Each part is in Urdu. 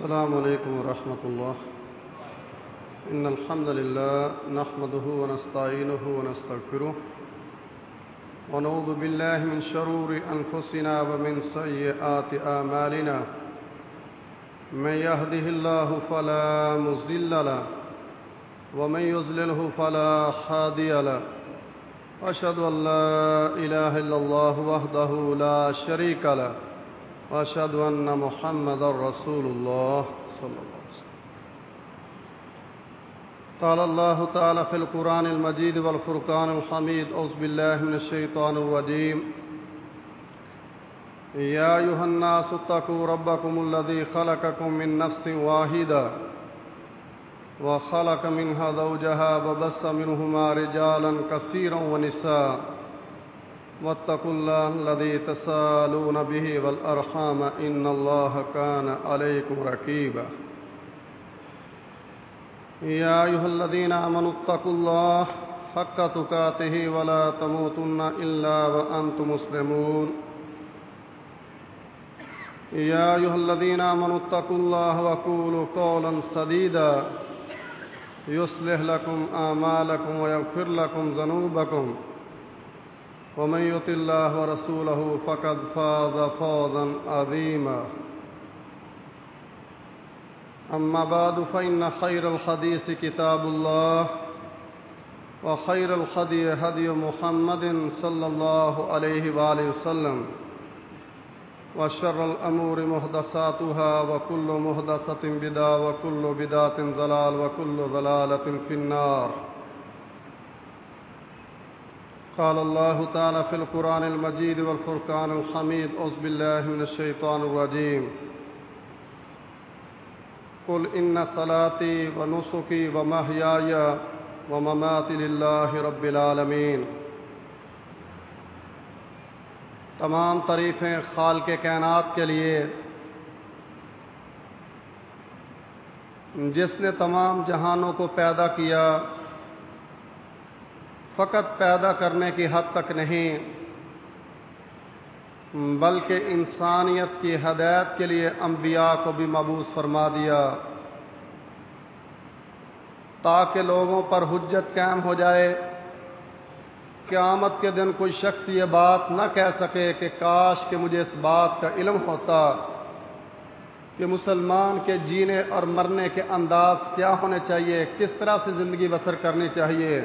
السلام عليكم ورحمة الله. إن الحمد لله نحمده ونستعينه ونستغفره ونعوذ بالله من شرور أنفسنا ومن سيئات آمالنا من يهده الله فلا مزل له ومن يزلله فلا حادي له. وأشهد أن لا إله إلا الله وحده لا شريك له. واشهد ان محمد رسول الله صلى الله عليه وسلم. قال الله تعالى في القران المجيد والفرقان الحميد اعوذ بالله من الشيطان الرجيم. يا ايها الناس اتقوا ربكم الذي خلقكم من نفس واحده وخلق منها زوجها وبث منهما رجالا كثيرا ونساء. واتقوا الله الذي تسالون به والأرحام إن الله كان عليكم ركيبا. يا أيها الذين آمنوا اتقوا الله حق تقاته ولا تموتن إلا وأنتم مسلمون. يا أيها الذين آمنوا اتقوا الله وقولوا قولا سديدا. يصلح لكم آمالكم ويغفر لكم ذنوبكم. ومن يطع الله ورسوله فقد فاز فوزا عظيما. أما بعد، فإن خير الحديث كتاب الله، وخير الهدي هدي محمد صلى الله عليه وآله وسلم، وشر الأمور محدثاتها، وكل محدثة بدعة، وكل بدعة ضلال، وكل ضلالة في النار. قال الله تعالى في القرآن المجيد والفرقان الحميد أعوذ بالله من الشيطان الرجيم قل إن صلاتي ونسكي ومحياي ومماتي لله رب العالمين تمام تعریفیں خال کے کائنات کے لیے۔ جس نے تمام جہانوں کو پیدا کیا فقط پیدا کرنے کی حد تک نہیں، بلکہ انسانیت کی ہدایت کے لیے انبیاء کو بھی مبوس فرما دیا، تاکہ لوگوں پر حجت قائم ہو جائے۔ قیامت کے دن کوئی شخص یہ بات نہ کہہ سکے کہ کاش کہ مجھے اس بات کا علم ہوتا کہ مسلمان کے جینے اور مرنے کے انداز کیا ہونے چاہیے، کس طرح سے زندگی بسر کرنی چاہیے۔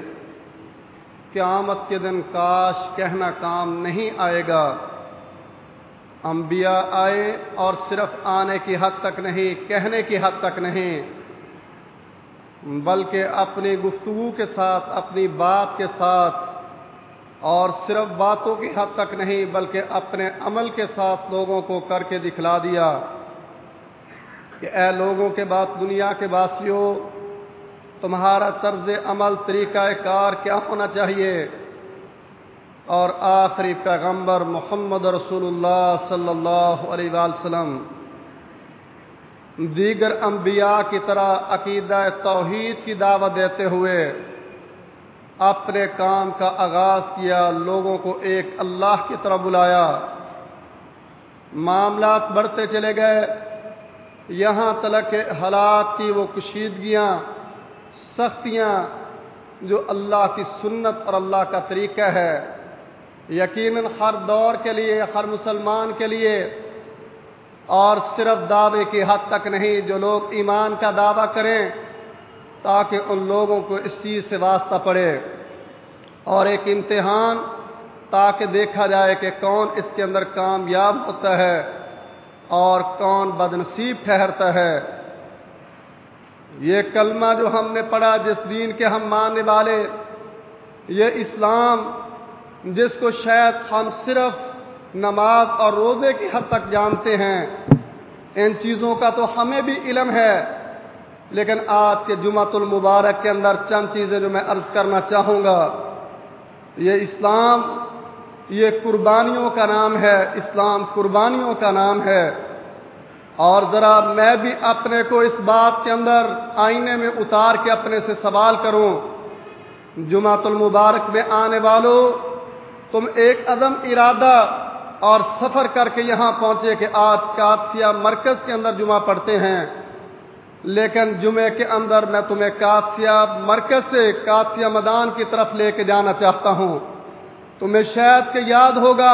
قیامت کے دن کاش کہنا کام نہیں آئے گا۔ انبیاء آئے اور صرف آنے کی حد تک نہیں، کہنے کی حد تک نہیں، بلکہ اپنی گفتگو کے ساتھ، اپنی بات کے ساتھ، اور صرف باتوں کی حد تک نہیں، بلکہ اپنے عمل کے ساتھ لوگوں کو کر کے دکھلا دیا کہ اے لوگوں کے بعد، دنیا کے باسیوں تمہارا طرز عمل، طریقہ کار کیا ہونا چاہیے؟ اور آخری پیغمبر محمد رسول اللہ صلی اللہ علیہ وسلم، دیگر انبیاء کی طرح عقیدہ توحید کی دعوت دیتے ہوئے اپنے کام کا آغاز کیا، لوگوں کو ایک اللہ کی طرح بلایا۔ معاملات بڑھتے چلے گئے، یہاں تلک حالات کی وہ کشیدگیاں سختیاں جو اللہ کی سنت اور اللہ کا طریقہ ہے، یقیناً ہر دور کے لیے، ہر مسلمان کے لیے، اور صرف دعوے کی حد تک نہیں، جو لوگ ایمان کا دعویٰ کریں تاکہ ان لوگوں کو اس چیز سے واسطہ پڑے۔ اور ایک امتحان تاکہ دیکھا جائے کہ کون اس کے اندر کامیاب ہوتا ہے اور کون بدنصیب ٹھہرتا ہے۔ یہ کلمہ جو ہم نے پڑھا جس دین کے ہم ماننے والے، یہ اسلام جس کو شاید ہم صرف نماز اور روزے کی حد تک جانتے ہیں، ان چیزوں کا تو ہمیں بھی علم ہے۔ لیکن آج کے جمعۃ المبارک کے اندر چند چیزیں جو میں عرض کرنا چاہوں گا۔ یہ اسلام، یہ قربانیوں کا نام ہے، اسلام قربانیوں کا نام ہے۔ اور ذرا میں بھی اپنے کو اس بات کے اندر آئینے میں اتار کے اپنے سے سوال کروں۔ جمعۃ المبارک میں آنے والوں تم ایک عدم ارادہ اور سفر کر کے یہاں پہنچے کہ آج کاتسیا مرکز کے اندر جمعہ پڑھتے ہیں۔ لیکن جمعے کے اندر میں تمہیں کاتسیا مرکز سے کاتسیا میدان کی طرف لے کے جانا چاہتا ہوں۔ تمہیں شاید کہ یاد ہوگا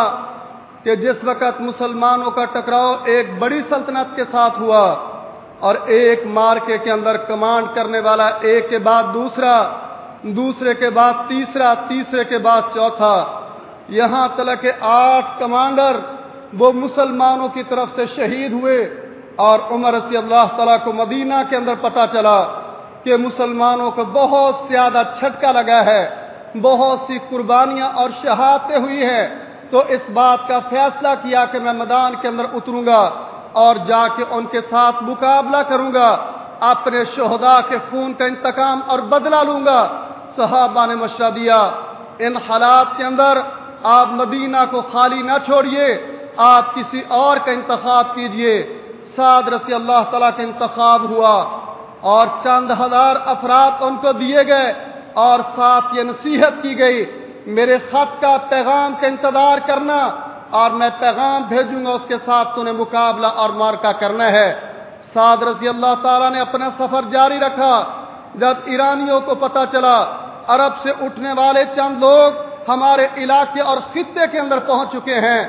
کہ جس وقت مسلمانوں کا ٹکراؤ ایک بڑی سلطنت کے ساتھ ہوا اور ایک مارکے کے اندر کمانڈ کرنے والا ایک کے بعد دوسرا، دوسرے کے بعد تیسرا، تیسرے کے بعد چوتھا، یہاں تلک کہ آٹھ کمانڈر وہ مسلمانوں کی طرف سے شہید ہوئے اور عمر رضی اللہ تعالیٰ کو مدینہ کے اندر پتا چلا کہ مسلمانوں کو بہت زیادہ چھٹکا لگا ہے، بہت سی قربانیاں اور شہادتیں ہوئی ہیں۔ تو اس بات کا فیصلہ کیا کہ میں میدان کے اندر اتروں گا اور جا کے ان کے ساتھ مقابلہ کروں گا، اپنے شہدا کے خون کا انتقام اور بدلہ لوں گا۔ صحابہ نے مشورہ دیا، ان حالات کے اندر آپ مدینہ کو خالی نہ چھوڑیے، آپ کسی اور کا انتخاب کیجیے سعد رسی اللہ تعالیٰ کا انتخاب ہوا اور چند ہزار افراد ان کو دیے گئے اور ساتھ یہ نصیحت کی گئی میرے خط کا پیغام کا انتظار کرنا اور میں پیغام بھیجوں گا، اس کے ساتھ تمہیں مقابلہ اور مارکا کرنا ہے۔ سعد رضی اللہ تعالیٰ نے اپنا سفر جاری رکھا۔ جب ایرانیوں کو پتا چلا، عرب سے اٹھنے والے چند لوگ ہمارے علاقے اور خطے کے اندر پہنچ چکے ہیں۔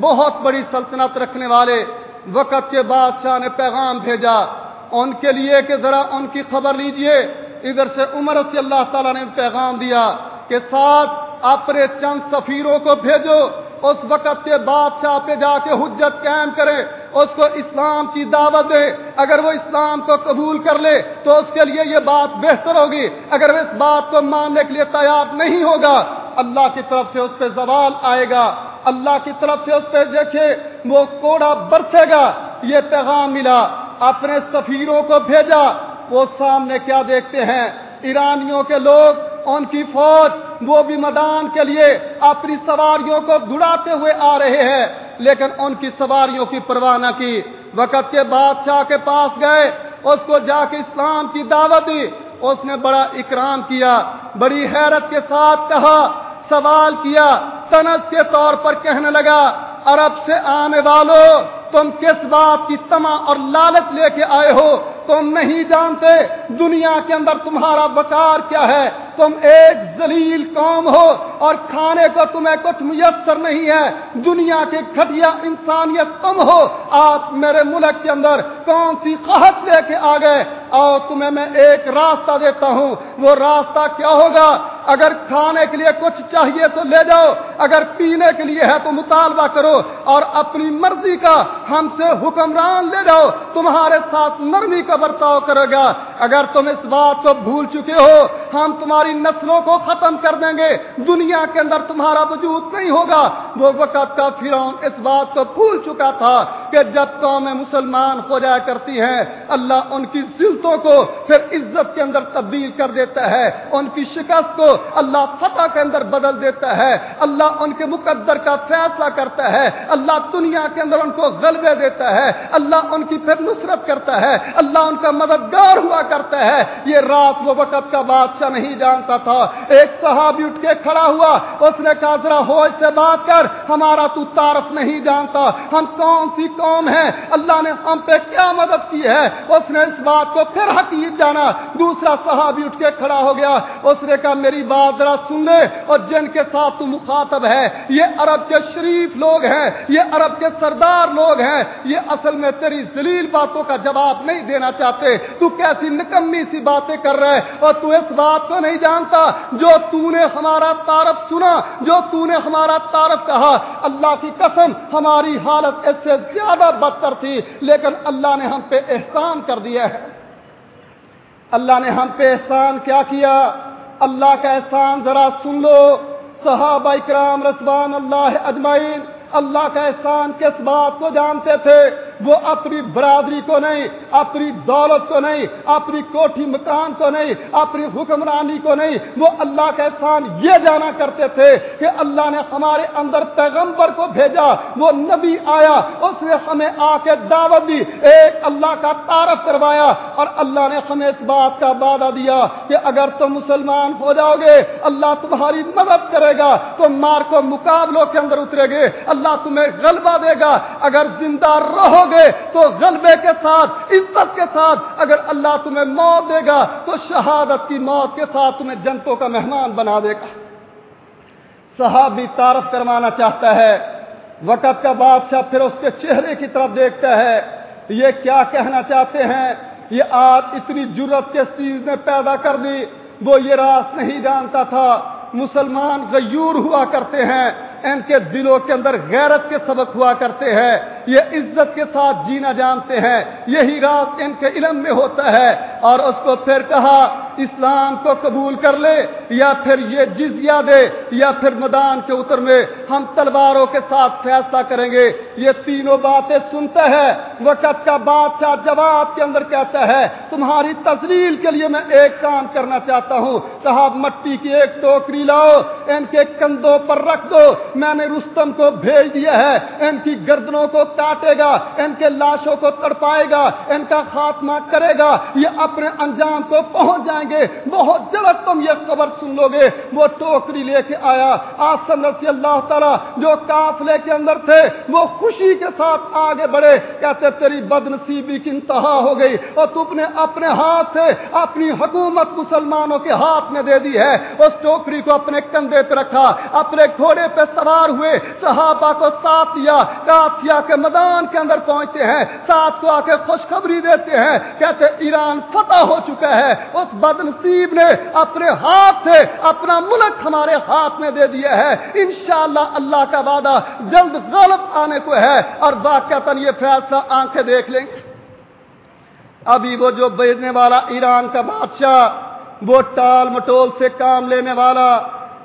بہت بڑی سلطنت رکھنے والے۔ وقت کے بادشاہ نے پیغام بھیجا۔ ان کے لیے کہ ذرا ان کی خبر لیجیے۔ ادھر سے عمر صلی اللہ تعالیٰ نے پیغام دیا کہ ساتھ اپنے چند سفیروں کو بھیجو، اس وقت کے بادشاہ پہ جا کے حجت قائم کرے، اس کو اسلام کی دعوت دے۔ اگر وہ اسلام کو قبول کر لے تو اس کے لیے یہ بات بہتر ہوگی۔ اگر وہ اس بات کو ماننے کے لیے تیار نہیں ہوگا، اللہ کی طرف سے اس پہ زوال آئے گا۔ اللہ کی طرف سے اس پہ دیکھے، وہ کوڑا برسے گا۔ یہ پیغام ملا۔ اپنے سفیروں کو بھیجا۔ وہ سامنے کیا دیکھتے ہیں؟ ایرانیوں کے لوگ ان کی فوج وہ بھی میدان کے لیے اپنی سواریوں کو دڑاتے ہوئے آ رہے ہیں۔ لیکن ان کی سواریوں کی پرواہ نہ کی۔ وقت کے بادشاہ کے پاس گئے، اس کو جا کے اسلام کی دعوت دی۔ اس نے بڑا اکرام کیا، بڑی حیرت کے ساتھ کہا، سوال کیا تنس کے طور پر کہنے لگا، عرب سے آنے والوں تم کس بات کی تما اور لالچ لے کے آئے ہو؟ تم نہیں جانتے دنیا کے اندر تمہارا بکار کیا ہے۔ تم ایک ذلیل قوم ہو اور کھانے کو تمہیں کچھ میسر نہیں ہے۔ دنیا کے گھٹیا انسانیت تم ہو۔ آج میرے ملک کے اندر کون سی قحط لے کے آ گئے؟ اور تمہیں میں ایک راستہ دیتا ہوں۔ وہ راستہ کیا ہوگا؟ اگر کھانے کے لیے کچھ چاہیے تو لے جاؤ۔ اگر پینے کے لیے ہے تو مطالبہ کرو اور اپنی مرضی کا ہم سے حکمران لے جاؤ۔ تمہارے ساتھ نرمی کا برتاؤ کرے گا۔ اگر تم اس بات کو بھول چکے ہو، ہم تمہاری نسلوں کو ختم کر دیں گے۔ دنیا کے اندر تمہارا وجود نہیں ہوگا۔ وہ وقت کا فرعون اس بات کو بھول چکا تھا کہ جب قوم مسلمان ہو جایا کرتی ہیں، اللہ ان کی ذلتوں کو پھر عزت کے اندر تبدیل کر دیتا ہے۔ ان کی شکست کو اللہ فتح کے اندر بدل دیتا ہے۔ اللہ ان کے مقدر کا فیصلہ کرتا ہے۔ اللہ دنیا کے اندر ان کو غلبے دیتا ہے۔ اللہ ان کی پھر نصرت کرتا ہے۔ اللہ ان کا مددگار ہوا کرتا ہے۔ یہ رات وہ وقت کا بادشاہ نہیں جانتا تھا۔ ایک صحابی اٹھ کے کھڑا ہوا۔ اس نے کہا، ذرا ہوش سے بات کر۔ ہمارا تو تعارف نہیں جانتا۔ ہم کون سی قوم ہے اللہ نے ہم پہ کیا مدد کی ہے؟ اس نے اس بات کو پھر حقیق جانا۔ دوسرا صحابی اٹھ کے کھڑا ہو گیا۔ اس نے کہا، میری بات ذرا سن لے۔ اور جن کے ساتھ تو مخاطب ہے، یہ عرب کے شریف لوگ ہیں۔ یہ عرب کے سردار لوگ ہیں۔ یہ اصل میں تیری ذلیل باتوں کا جواب نہیں دینا چاہتے تو کیسی نکمی سی باتیں کر رہے اور تو اس بات کو نہیں جانتا جو تو نے ہمارا تعارف سنا، جو تو نے ہمارا تعارف کہا. اللہ کی قسم، ہماری حالت اس سے زیادہ بدتر تھی، لیکن اللہ نے ہم پہ احسان کر دیا ہے۔ اللہ نے ہم پہ احسان کیا کیا؟ اللہ کا احسان ذرا سن لو۔ صحابہ اکرام رسوان اللہ اجمعین، اللہ کا احسان کس بات کو جانتے تھے؟ وہ اپنی برادری کو نہیں، اپنی دولت کو نہیں، اپنی کوٹھی مکان کو نہیں، اپنی حکمرانی کو نہیں، وہ اللہ کا احسان یہ جانا کرتے تھے کہ اللہ نے ہمارے اندر پیغمبر کو بھیجا، وہ نبی آیا، اس نے ہمیں آ کے دعوت دی، ایک اللہ کا تعارف کروایا اور اللہ نے ہمیں اس بات کا وعدہ دیا کہ اگر تم مسلمان ہو جاؤ گے، اللہ تمہاری مدد کرے گا تم مار کو مقابلوں کے اندر اترے گے، اللہ تمہیں غلبہ دے گا، اگر زندہ رہو گے تو غلبے کے ساتھ، عزت کے ساتھ۔ اگر اللہ تمہیں موت دے گا تو شہادت کی موت کے ساتھ تمہیں جنتوں کا مہمان بنا دے گا۔ صحابی تعارف کروانا چاہتا ہے۔ وقت کا بادشاہ پھر اس کے چہرے کی طرف دیکھتا ہے۔ یہ کیا کہنا چاہتے ہیں؟ یہ آج اتنی جرت کے چیز نے پیدا کر دی، وہ یہ راست نہیں جانتا تھا۔ مسلمان غیور ہوا کرتے ہیں، ان کے دلوں کے اندر غیرت کے سبق ہوا کرتے ہیں۔ یہ عزت کے ساتھ جینا جانتے ہیں، یہی رات ان کے علم میں ہوتا ہے۔ اور اس کو پھر کہا، اسلام کو قبول کر لے، یا پھر یہ جزیہ دے، یا پھر میدان کے اتر میں ہم تلواروں کے ساتھ فیصلہ کریں گے۔ یہ تینوں باتیں سنتا ہے۔ وقت کا بادشاہ جواب کے اندر کہتا ہے، تمہاری تزلیل کے لیے میں ایک کام کرنا چاہتا ہوں۔ صاحب، مٹی کی ایک ٹوکری لاؤ، ان کے کندھوں پر رکھ دو۔ میں نے رستم کو بھیج دیا ہے، ان کی گردنوں کو کاٹے گا، ان کے لاشوں کو تڑپائے گا، ان کا خاتمہ کرے گا، یہ اپنے انجام کو پہنچ جائیں گے۔ بہت جلد تم یہ خبر سن لو گے۔ وہ ٹوکری لے کے آیا۔ آسم رسی اللہ تعالیٰ جو قافلے کے اندر تھے، وہ خوشی کے ساتھ آگے بڑھے۔ کہتے، تیری بد نصیبی کی انتہا ہو گئی اور تم نے اپنے ہاتھ سے اپنی حکومت مسلمانوں کے ہاتھ میں دے دی ہے۔ اس ٹوکری کو اپنے کندھے پہ رکھا، اپنے گھوڑے پہ سوار ہوئے، صحابہ کو ساتھ دیا کافیا کے میدان کے اندر پہنچتے ہیں، ساتھ کو آ کے خوشخبری دیتے ہیں، کہتے ایران فتح ہو چکا ہے۔ اس بد نصیب نے اپنے ہاتھ سے اپنا ملک ہمارے ہاتھ میں دے دیا ہے۔ انشاءاللہ اللہ کا وعدہ جلد غلط آنے کو ہے اور واقع یہ فیصلہ آنکھیں دیکھ لیں۔ گے ابھی وہ جو بھیجنے والا ایران کا بادشاہ، وہ ٹال مٹول سے کام لینے والا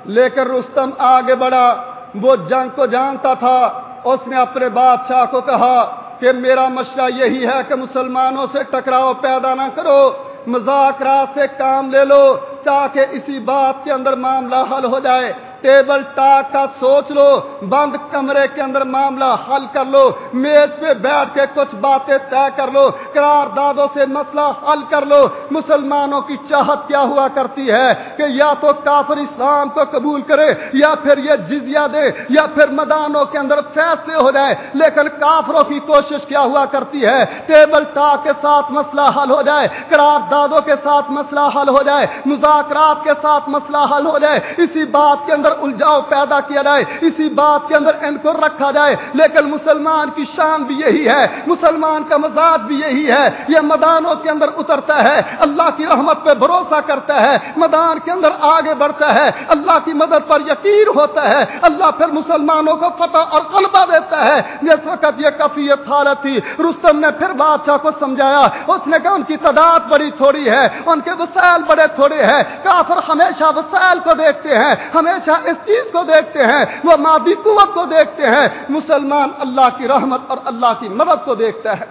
لے کر رستم آگے بڑھا، وہ جنگ کو جانتا تھا۔ اس نے اپنے بادشاہ کو کہا کہ میرا مشورہ یہی ہے کہ مسلمانوں سے ٹکراؤ پیدا نہ کرو، مذاکرات سے کام لے لو تاکہ اسی بات کے اندر معاملہ حل ہو جائے۔ ٹیبل ٹاک کا سوچ لو، بند کمرے کے اندر معاملہ حل کر لو، میز پہ بیٹھ کے کچھ باتیں طے کر لو، قرار دادوں سے مسئلہ حل کر لو۔ مسلمانوں کی چاہت کیا ہوا کرتی ہے کہ یا تو کافر اسلام کو قبول کرے، یا پھر یہ جزیہ دے، یا پھر میدانوں کے اندر فیصلے ہو جائے۔ لیکن کافروں کی کوشش کیا ہوا کرتی ہے؟ ٹیبل ٹاک کے ساتھ مسئلہ حل ہو جائے، قرار دادوں کے ساتھ مسئلہ حل ہو جائے، مذاکرات کے ساتھ مسئلہ حل ہو جائے۔ اسی بات کے اندر اندر الجھاؤ پیدا کیا جائے، اسی بات کے اندر ان کو رکھا جائے۔ لیکن مسلمان کی شان بھی یہی ہے، مسلمان کا مزاج بھی یہی ہے۔ یہ میدانوں کے اندر اترتا ہے، اللہ کی رحمت پہ بھروسہ کرتا ہے، میدان کے اندر آگے بڑھتا ہے۔ اللہ کی مدد پر یقین ہوتا ہے۔ اللہ پھر مسلمانوں کو فتح اور غلبہ دیتا ہے۔ جس وقت یہ کفیت حالت تھی۔ رستم نے پھر بادشاہ کو سمجھایا، اس نے کہا، ان کی تعداد بڑی تھوڑی ہے، ان کے وسائل بڑے تھوڑے ہیں۔ کافر ہمیشہ وسائل کو دیکھتے ہیں، ہمیشہ اس چیز کو دیکھتے ہیں، وہ مادی قوت کو دیکھتے ہیں۔ مسلمان اللہ کی رحمت اور اللہ کی مدد کو دیکھتا ہے۔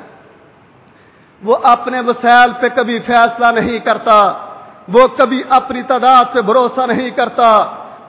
وہ اپنے وسائل پہ کبھی فیصلہ نہیں کرتا، وہ کبھی اپنی تعداد پہ بھروسہ نہیں کرتا۔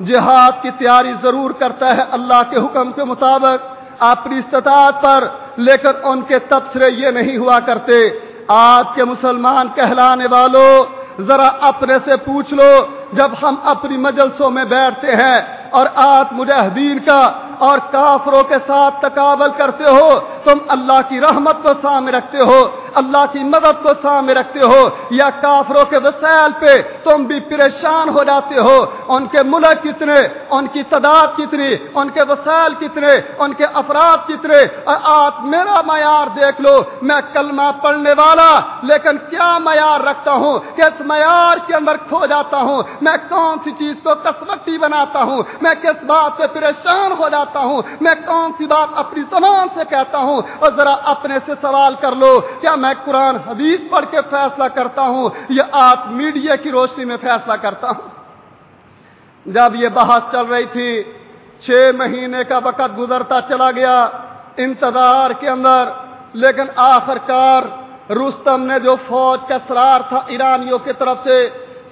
جہاد کی تیاری ضرور کرتا ہے اللہ کے حکم کے مطابق۔ اپنی استطاعت پر، لیکن ان کے تبصرے یہ نہیں ہوا کرتے۔ آج کے مسلمان کہلانے والوں ذرا اپنے سے پوچھ لو۔ جب ہم اپنی مجلسوں میں بیٹھتے ہیں اور آج مجاہدین کا اور کافروں کے ساتھ تقابل کرتے ہو، تم اللہ کی رحمت کو سامنے رکھتے ہو، اللہ کی مدد کو سامنے رکھتے ہو یا کافروں کے وسائل پہ تم بھی پریشان ہو جاتے ہو، ان کے ملک کتنے، ان کی تعداد کتنی، ان کے وسائل کتنے، ان کے افراد کتنے، اور آپ میرا معیار دیکھ لو، میں کلمہ پڑھنے والا لیکن کیا معیار رکھتا ہوں کہ اس معیار کے اندر کھو جاتا ہوں میں کون سی چیز کو کسمٹی بناتا ہوں؟ میں کس بات سے پریشان ہو جاتا ہوں؟ میں کون سی بات اپنی زبان سے کہتا ہوں؟ اور ذرا اپنے سے سوال کر لو، کیا میں قرآن، حدیث پڑھ کے فیصلہ کرتا ہوں یا آپ میڈیا کی روشنی میں فیصلہ کرتا ہوں؟ جب یہ بحث چل رہی تھی، چھ مہینے کا وقت گزرتا چلا گیا انتظار کے اندر، لیکن آخر کار رستم نے جو فوج کا سرار تھا ایرانیوں کی طرف سے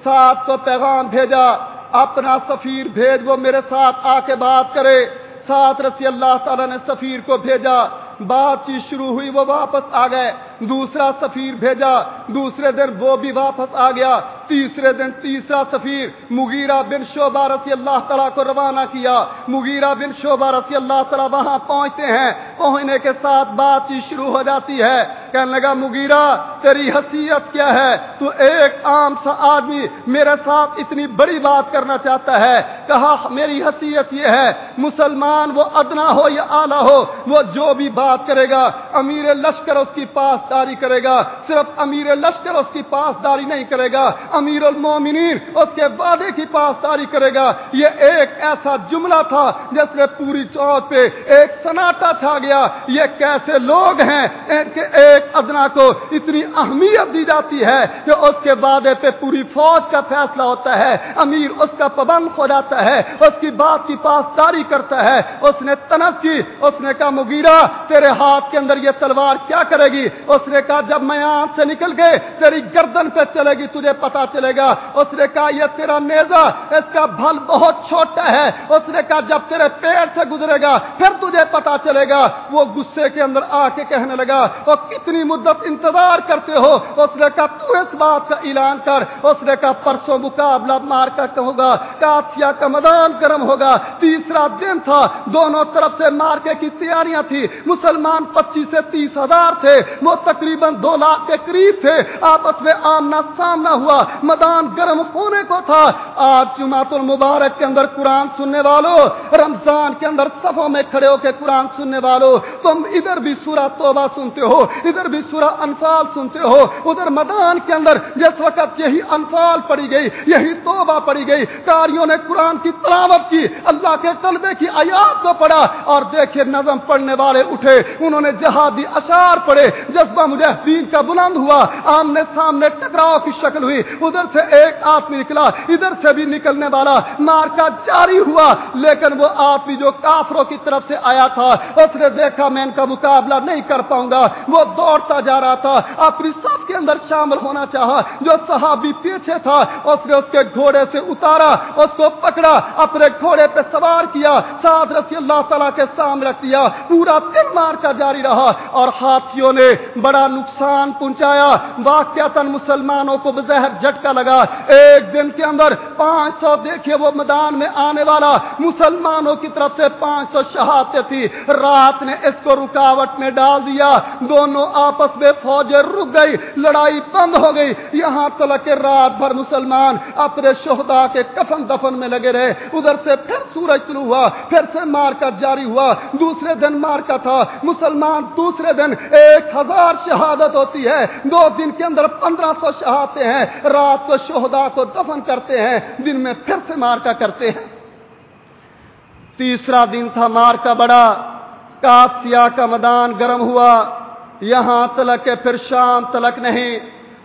ساتھ کو پیغام بھیجا، اپنا سفیر بھیج، وہ میرے ساتھ آ کے بات کرے۔ ساتھ رسی اللہ تعالیٰ نے سفیر کو بھیجا۔ بات چیت شروع ہوئی، وہ واپس آ گئے۔ دوسرا سفیر بھیجا، دوسرے دن وہ بھی واپس آ گیا۔ تیسرے دن تیسرا سفیر مغیرہ بن شعبہ رسی اللہ تعالیٰ کو روانہ کیا۔ مغیرہ بن شعبہ رسی اللہ تعالیٰ وہاں پہنچتے ہیں۔ پہنچنے کے ساتھ بات چیت شروع ہو جاتی ہے۔ کہنے لگا، مغیرہ، تیری حیثیت کیا ہے؟ تو ایک عام سا آدمی میرے ساتھ اتنی بڑی بات کرنا چاہتا ہے۔ کہا، میری حیثیت یہ ہے، مسلمان وہ ادنا ہو یا اعلیٰ ہو، وہ جو بھی بات کرے گا، امیر لشکر اس کی پاسداری کرے گا، صرف امیر لشکر اس کی پاسداری نہیں کرے گا، امیر المومنین اس کے وعدے کی پاسداری کرے گا۔ یہ ایک ایسا جملہ تھا جس نے پوری چوت پہ ایک سناٹا چھا گیا۔ یہ کیسے لوگ ہیں ان کے ایک ادنا کو اتنی اہمیت دی جاتی ہے کہ اس کے وعدے پہ پوری فوج کا فیصلہ ہوتا ہے، امیر اس کا پابند ہو جاتا ہے، اس کی بات کی پاسداری کرتا ہے۔ اس نے تنس کی، اس نے کہا مگیرا تیرے ہاتھ کے اندر یہ تلوار کیا کرے گی؟ اس نے کہا، جب میں یہاں سے نکل گئے، تیری گردن پہ چلے گی، تجھے پتا چلے گا۔ اس نے کہا، یہ تیرا نیزا اس کا بھل بہت چھوٹا ہے۔ اس نے کہا، جب تیرے پیڑ سے گزرے گا، پھر تجھے پتا چلے گا۔ وہ غصے کے اندر آ کے کہنے لگا وہ کتنی مدت انتظار کرتے ہو؟ اس نے کہا، تو اس بات کا اعلان کر. اس نے کہا، پرسوں مقابلہ مار کر ہوگا کافیا کا میدان گرم ہوگا۔ تیسرا دن تھا، دونوں طرف سے مارکے کی تیاریاں تھی مسلمان پچیس سے تیس ہزار تھے۔ تقریباً دو لاکھ کے قریب تھے۔ آپس میں آمنا سامنا ہوا۔ میدان گرم ہونے کو تھا۔ آج جماعت المبارک کے اندر قرآن سننے والوں رمضان کے اندر صفوں میں کھڑے ہو کے قرآن سننے والوں تم ادھر بھی سورہ توبہ سنتے ہو، ادھر بھی سورہ انفال سنتے ہو۔ ادھر میدان کے اندر جس وقت یہی انفال پڑی گئی، یہی توبہ پڑی گئی، کاریوں نے قرآن کی تلاوت کی، اللہ کے قلبے کی آیات کو پڑھا اور دیکھے نظم پڑھنے والے اٹھے۔ انہوں نے جہادی اشار پڑھے جذبہ مجاہدین کا بلند ہوا، آمنے سامنے ٹکراؤ کی شکل ہوئی۔ ادھر سے ایک آدمی نکلا، ادھر سے بھی نکلنے والا۔ مارکا جاری ہوا، لیکن وہ آدمی جو کافروں کی طرف سے آیا تھا، اس نے دیکھا میں ان کا مقابلہ نہیں کر پاؤں گا۔ وہ دوڑتا جا رہا تھا، اپنی سب کے اندر شامل ہونا چاہا۔ جو صحابی پیچھے تھا، اس نے اس کے گھوڑے سے اتارا، اس کو پکڑا، اپنے گھوڑے پہ سوار کیا ساتھ رسی اللہ تعالیٰ کے سامنے رکھ دیا۔ پورا دن مار کا جاری رہا اور ہاتھیوں نے بڑا نقصان پہنچایا واقعات مسلمانوں کو بظہر جھٹکا لگا۔ ایک دن کے اندر پانچ سو، دیکھیے وہ میدان میں آنے والا مسلمانوں کی طرف سے پانچ سو شہادتیں تھی رات نے اس کو رکاوٹ میں ڈال دیا۔ دونوں آپس میں فوجیں رک گئی، لڑائی بند ہو گئی۔ یہاں تلک رات بھر مسلمان اپنے شہدا کے کفن دفن میں لگے رہے۔ ادھر سے پھر سورج شروع ہوا، پھر سے مار کا جاری ہوا۔ دوسرے دن مار کا تھا، مسلمان دوسرے دن ایک ہزار شہادت ہوتی ہے۔ دو دن کے اندر پندرہ سو شہادتیں ہیں۔ رات کو شہدا کو دفن کرتے ہیں، دن میں پھر سے مار کا کرتے ہیں۔ تیسرا دن تھا مار کا بڑا کاسیا کا میدان گرم ہوا۔ یہاں تلک ہے پھر شام تلک نہیں۔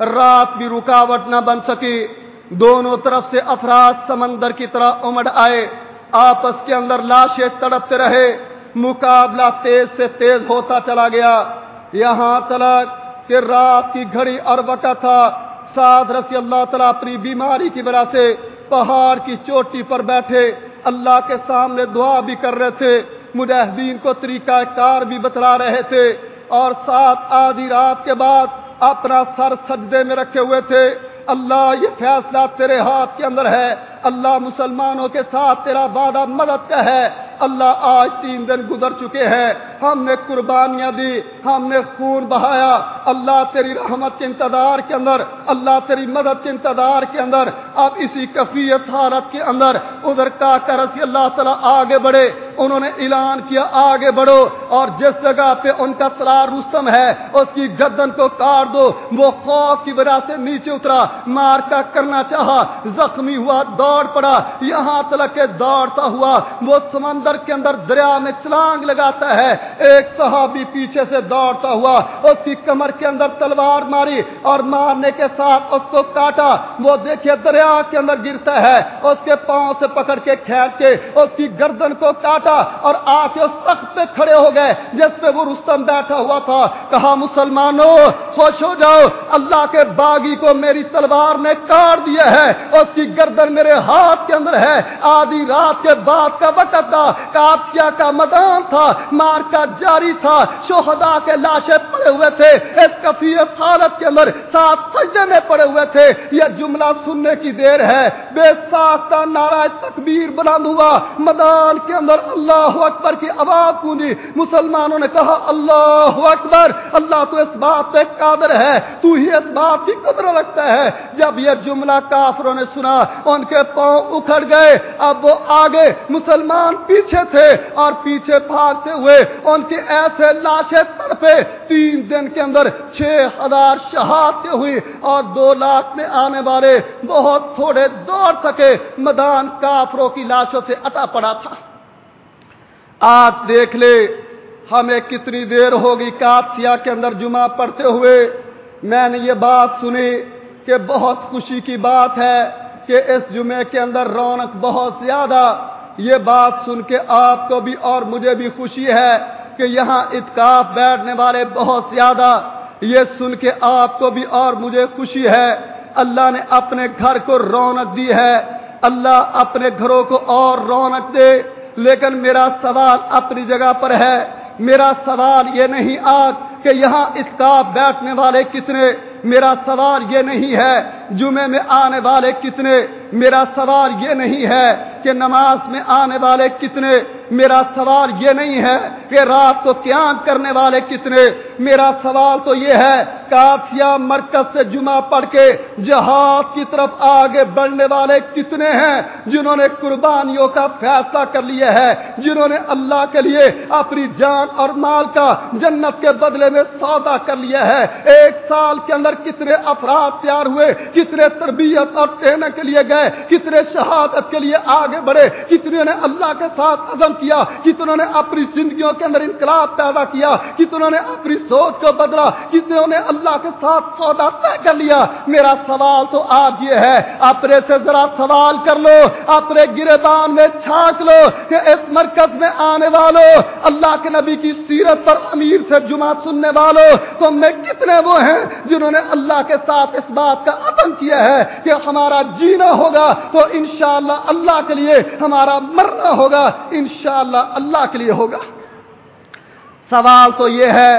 رات بھی رکاوٹ نہ بن سکی۔ دونوں طرف سے افراد سمندر کی طرح امڑ آئے۔ آپس کے اندر لاشیں تڑپتے رہے۔ مقابلہ تیز سے تیز ہوتا چلا گیا۔ یہاں تلک کہ رات کی گھڑی اور وقت تھا۔ ساتھ رسی اللہ تعالیٰ اپنی بیماری کی وجہ سے پہاڑ کی چوٹی پر بیٹھے۔ اللہ کے سامنے دعا بھی کر رہے تھے۔ مجاہدین کو طریقہ کار بھی بتلا رہے تھے۔ اور سات آدھی رات کے بعد اپنا سر سجدے میں رکھے ہوئے تھے۔ اللہ، یہ فیصلہ تیرے ہاتھ کے اندر ہے۔ اللہ مسلمانوں کے ساتھ تیرا وعدہ مدد کا ہے۔ اللہ آج تین دن گزر چکے ہیں۔ ہم نے قربانیاں دی، ہم نے خون بہایا۔ اللہ تیری رحمت کے انتظار کے اندر، اللہ تیری مدد کے انتظار کے اندر۔ اب اسی کفیت حالت کے اندر ادھر کا کرسی اللہ تعالیٰ آگے بڑھے۔ انہوں نے اعلان کیا، آگے بڑھو۔ اور جس جگہ پہ ان کا سرار رستم ہے، اس کی گردن کو کاٹ دو۔ وہ خوف کی وجہ سے نیچے اترا۔ مار کا کرنا چاہا۔ زخمی ہوا، دوڑ پڑا۔ یہاں تلک دوڑتا ہوا، وہ سمندر کے اندر دریا میں چلانگ لگاتا ہے۔ ایک صحابی پیچھے سے دوڑتا ہوا، اس کی کمر کے اندر تلوار ماری اور مارنے کے ساتھ اس کو کاٹا۔ وہ دیکھیے دریا کے اندر گرتا ہے، اس کے پاؤں سے پکڑ کے کھینچ کے اس کی گردن کو کاٹا اور آ کے اس تخت پہ کھڑے ہو گئے، جس پہ وہ رستم بیٹھا ہوا تھا۔ کہا، مسلمانوں، خوش ہو جاؤ، اللہ کے باغی کو میری تلوار نے کاٹ دیا ہے، اس کی گردن میرے ہاتھ کے اندر ہے۔ آدھی رات کے بعد کا وقت تھا کاتیا کا مدان تھا، مار کا جاری تھا شہدا کے لاشیں پڑے ہوئے تھے، اس کفیت حالت کے اندر سات سجدے میں پڑے ہوئے تھے۔ یہ جملہ سننے کی دیر ہے۔ بے ساختہ نعرہ تکبیر بلند ہوا۔ میدان کے اندر اللہ اکبر کی آواز گونجی۔ مسلمانوں نے کہا، اللہ اکبر، اللہ تو اس بات پہ قادر ہے، تو ہی اس بات کی قدر رکھتا ہے۔ جب یہ جملہ کافروں نے سنا، ان کے پاؤں اکھڑ گئے۔ اب وہ آگے مسلمان پیچھے تھے اور پیچھے بھاگتے ہوئے ان کے ایسے لاشیں تڑپے تین دن کے اندر چھ ہزار شہادتیں ہوئی اور دو لاکھ میں آنے والے بہت تھوڑے دوڑ سکے میدان کافروں کی لاشوں سے اٹا پڑا تھا۔ آج دیکھ لے، ہمیں کتنی دیر ہوگی کاتیا کے اندر جمعہ پڑھتے ہوئے۔ میں نے یہ بات سنی کہ بہت خوشی کی بات ہے کہ اس جمعے کے اندر رونق بہت زیادہ۔ یہ بات سن کے آپ کو بھی اور مجھے بھی خوشی ہے۔ کہ یہاں اتکاف بیٹھنے والے بہت زیادہ، یہ سن کے آپ کو بھی اور مجھے خوشی ہے۔ اللہ نے اپنے گھر کو رونق دی ہے۔ اللہ اپنے گھروں کو اور رونق دے۔ لیکن میرا سوال اپنی جگہ پر ہے۔ میرا سوال یہ نہیں آج کہ یہاں اتکاف بیٹھنے والے کتنے میرا سوال یہ نہیں ہے جمعے میں آنے والے کتنے؟ میرا سوال یہ نہیں ہے کہ نماز میں آنے والے کتنے؟ میرا سوال یہ نہیں ہے کہ رات کو قیام کرنے والے کتنے؟ میرا سوال تو یہ ہے کافیا مرکز سے جمعہ پڑھ کے جہاد کی طرف آگے بڑھنے والے کتنے ہیں جنہوں نے قربانیوں کا فیصلہ کر لیا ہے، جنہوں نے اللہ کے لیے اپنی جان اور مال کا جنت کے بدلے میں سودا کر لیا ہے۔ ایک سال کے اندر اندر کتنے افراد تیار ہوئے، کتنے تربیت اور ٹریننگ کے لیے گئے، کتنے شہادت کے لیے آگے بڑھے کتنے نے اللہ کے ساتھ عزم کیا، کتنوں نے اپنی زندگیوں کے اندر انقلاب پیدا کیا، کتنوں نے اپنی سوچ کو بدلا، کتنوں نے اللہ کے ساتھ سودا طے کر لیا۔ میرا سوال تو آج یہ ہے، اپنے سے ذرا سوال کر لو، اپنے گربان میں چھانک لو کہ اس مرکز میں آنے والوں اللہ کے نبی کی سیرت پر امیر سے جمعہ سننے والوں تم میں کتنے وہ ہیں جنہوں نے اللہ کے ساتھ اس بات کا عزم کیا ہے کہ ہمارا جینا ہوگا تو انشاءاللہ اللہ کے لیے ہمارا مرنا ہوگا، انشاءاللہ اللہ کے لیے ہوگا۔ سوال تو یہ ہے،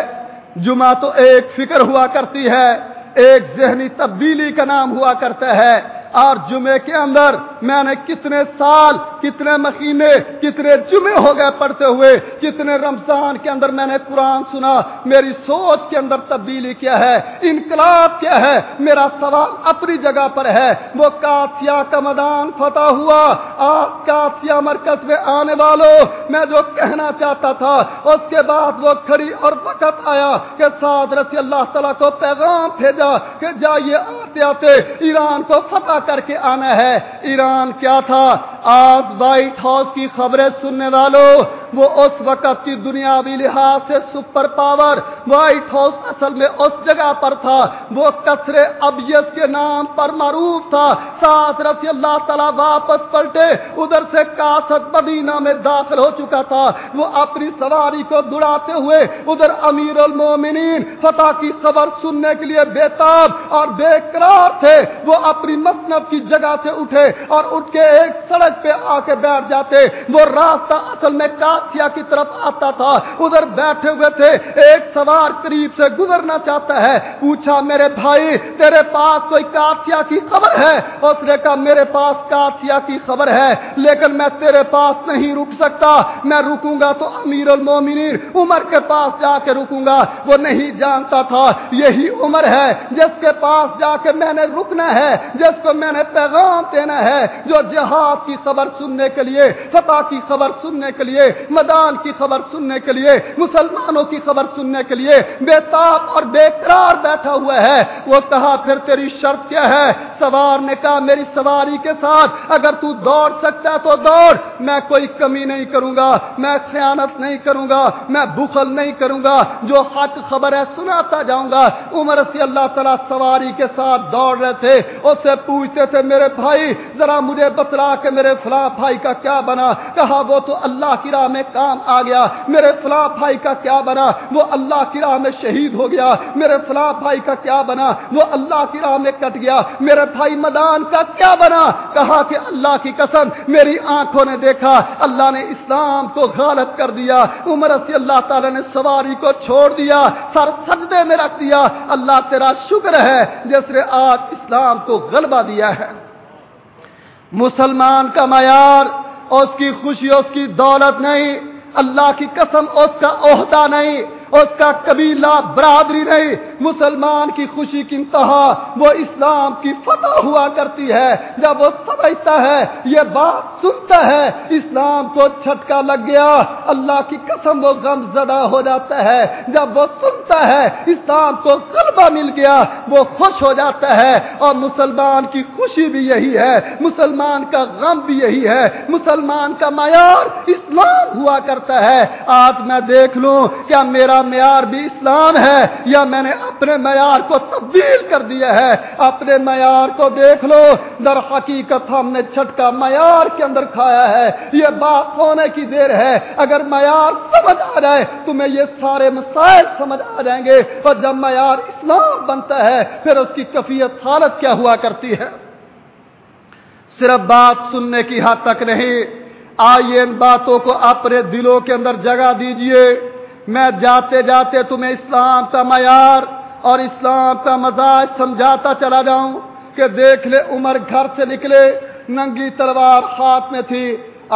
جمعہ تو ایک فکر ہوا کرتی ہے، ایک ذہنی تبدیلی کا نام ہوا کرتا ہے۔ اور جمعے کے اندر میں نے کتنے سال، کتنے مہینے، کتنے جمعے ہو گئے پڑھتے ہوئے، کتنے رمضان کے اندر میں نے قرآن سنا، میری سوچ کے اندر تبدیلی کیا ہے، انقلاب کیا ہے، میرا سوال اپنی جگہ پر ہے، وہ کافیا کا میدان فتح ہوا آپ کافیا مرکز میں آنے والوں، میں جو کہنا چاہتا تھا، اس کے بعد وہ کھڑی اور وقت آیا کہ سعد رسی اللہ تعالیٰ کو پیغام بھیجا کہ جائیے آتے آتے ایران کو فتح کر کے آنا ہے۔ ایران کیا تھا؟ آپ وائٹ ہاؤس کی خبریں سننے والوں وہ اس وقت کی دنیاوی لحاظ سے سپر پاور، وائٹ ہاؤس اصل میں اس جگہ پر تھا۔ وہ کثر ابیت کے نام پر معروف تھا۔ ساتھ رسی اللہ تعالیٰ واپس پلٹے۔ ادھر سے کاسد مدینہ میں داخل ہو چکا تھا۔ وہ اپنی سواری کو دڑاتے ہوئے ادھر امیر المومنین فتح کی خبر سننے کے لیے بےتاب اور بے قرار تھے۔ وہ اپنی مسنب کی جگہ سے اٹھے اور اٹھ کے ایک سڑک پہ آ کے بیٹھ جاتے۔ وہ راستہ اصل میں کا کاسیا کی طرف آتا تھا۔ ادھر بیٹھے ہوئے تھے۔ ایک سوار قریب سے گزرنا چاہتا ہے۔ پوچھا، میرے بھائی، تیرے پاس کوئی کاسیا کی خبر ہے؟ اس نے کہا، میرے پاس کاسیا کی خبر ہے، لیکن میں تیرے پاس نہیں رک سکتا۔ میں رکوں گا تو امیر المومنین عمر کے پاس جا کے رکوں گا۔ وہ نہیں جانتا تھا۔ یہی عمر ہے جس کے پاس جا کے میں نے رکنا ہے، جس کو میں نے پیغام دینا ہے، جو جہاد کی خبر سننے کے لیے، فتح کی خبر سننے کے لیے مدان کی خبر سننے کے لیے، مسلمانوں کی خبر سننے کے لیے بے تاب اور بے قرار بیٹھا ہوا ہے۔ وہ کہا، پھر تیری شرط کیا ہے؟ سوار نے کہا، میری سواری کے ساتھ اگر تو دوڑ سکتا تو دوڑ۔ میں کوئی کمی نہیں کروں گا، میں خیانت نہیں کروں گا، میں بخل نہیں کروں گا۔ جو حق خبر ہے، سناتا جاؤں گا۔ عمر رسی اللہ تعالیٰ سواری کے ساتھ دوڑ رہے تھے اس سے پوچھتے تھے، میرے بھائی، ذرا مجھے بتلا کہ میرے فلاں بھائی کا کیا بنا؟ کہا، وہ تو اللہ کی راہ میں میں کام آ گیا، میرے فلاں بھائی کا کیا بنا؟ وہ اللہ کی راہ میں شہید ہو گیا۔ میرے فلاں بھائی کا کیا بنا؟ وہ اللہ کی راہ میں کٹ گیا۔ میرے بھائی مدان کا کیا بنا؟ کہا کہ اللہ کی قسم، میری آنکھوں نے دیکھا۔ اللہ نے اسلام کو غالب کر دیا۔ عمر سے اللہ تعالی نے سواری کو چھوڑ دیا۔ سر سجدے میں رکھ دیا۔ اللہ تیرا شکر ہے جس نے آج اسلام کو غلبہ دیا ہے۔ مسلمان کا معیار اس کی خوشی اس کی دولت نہیں اللہ کی قسم اس کا عہدہ نہیں۔ اس کا قبیلہ برادری نہیں، مسلمان کی خوشی کی انتہا، وہ اسلام کی فتح ہوا کرتی ہے۔ جب وہ سمجھتا ہے، یہ بات سنتا ہے، اسلام کو چھٹکا لگ گیا، اللہ کی قسم وہ غم زدہ ہو جاتا ہے۔ جب وہ سنتا ہے، اسلام کو غلبہ مل گیا، وہ خوش ہو جاتا ہے۔ اور مسلمان کی خوشی بھی یہی ہے، مسلمان کا غم بھی یہی ہے۔ مسلمان کا معیار اسلام ہوا کرتا ہے۔ آج میں دیکھ لوں، کیا میرا معیار بھی اسلام ہے یا میں نے اپنے معیار کو تبدیل کر دیا ہے؟ اپنے معیار کو دیکھ لو۔ در حقیقت ہم نے چھٹکا معیار کے اندر کھایا ہے۔ یہ بات ہونے کی دیر ہے۔ اگر معیار سمجھ آ جائے، تمہیں یہ سارے مسائل سمجھ آ جائیں گے۔ اور جب معیار اسلام بنتا ہے، پھر اس کی کفیت حالت کیا ہوا کرتی ہے؟ صرف بات سننے کی حد تک نہیں۔ آئیے ان باتوں کو اپنے دلوں کے اندر جگہ دیجیے۔ میں جاتے جاتے تمہیں اسلام کا معیار اور اسلام کا مزاج سمجھاتا چلا جاؤں کہ دیکھ لے عمر گھر سے نکلے، ننگی تلوار ہاتھ میں تھی،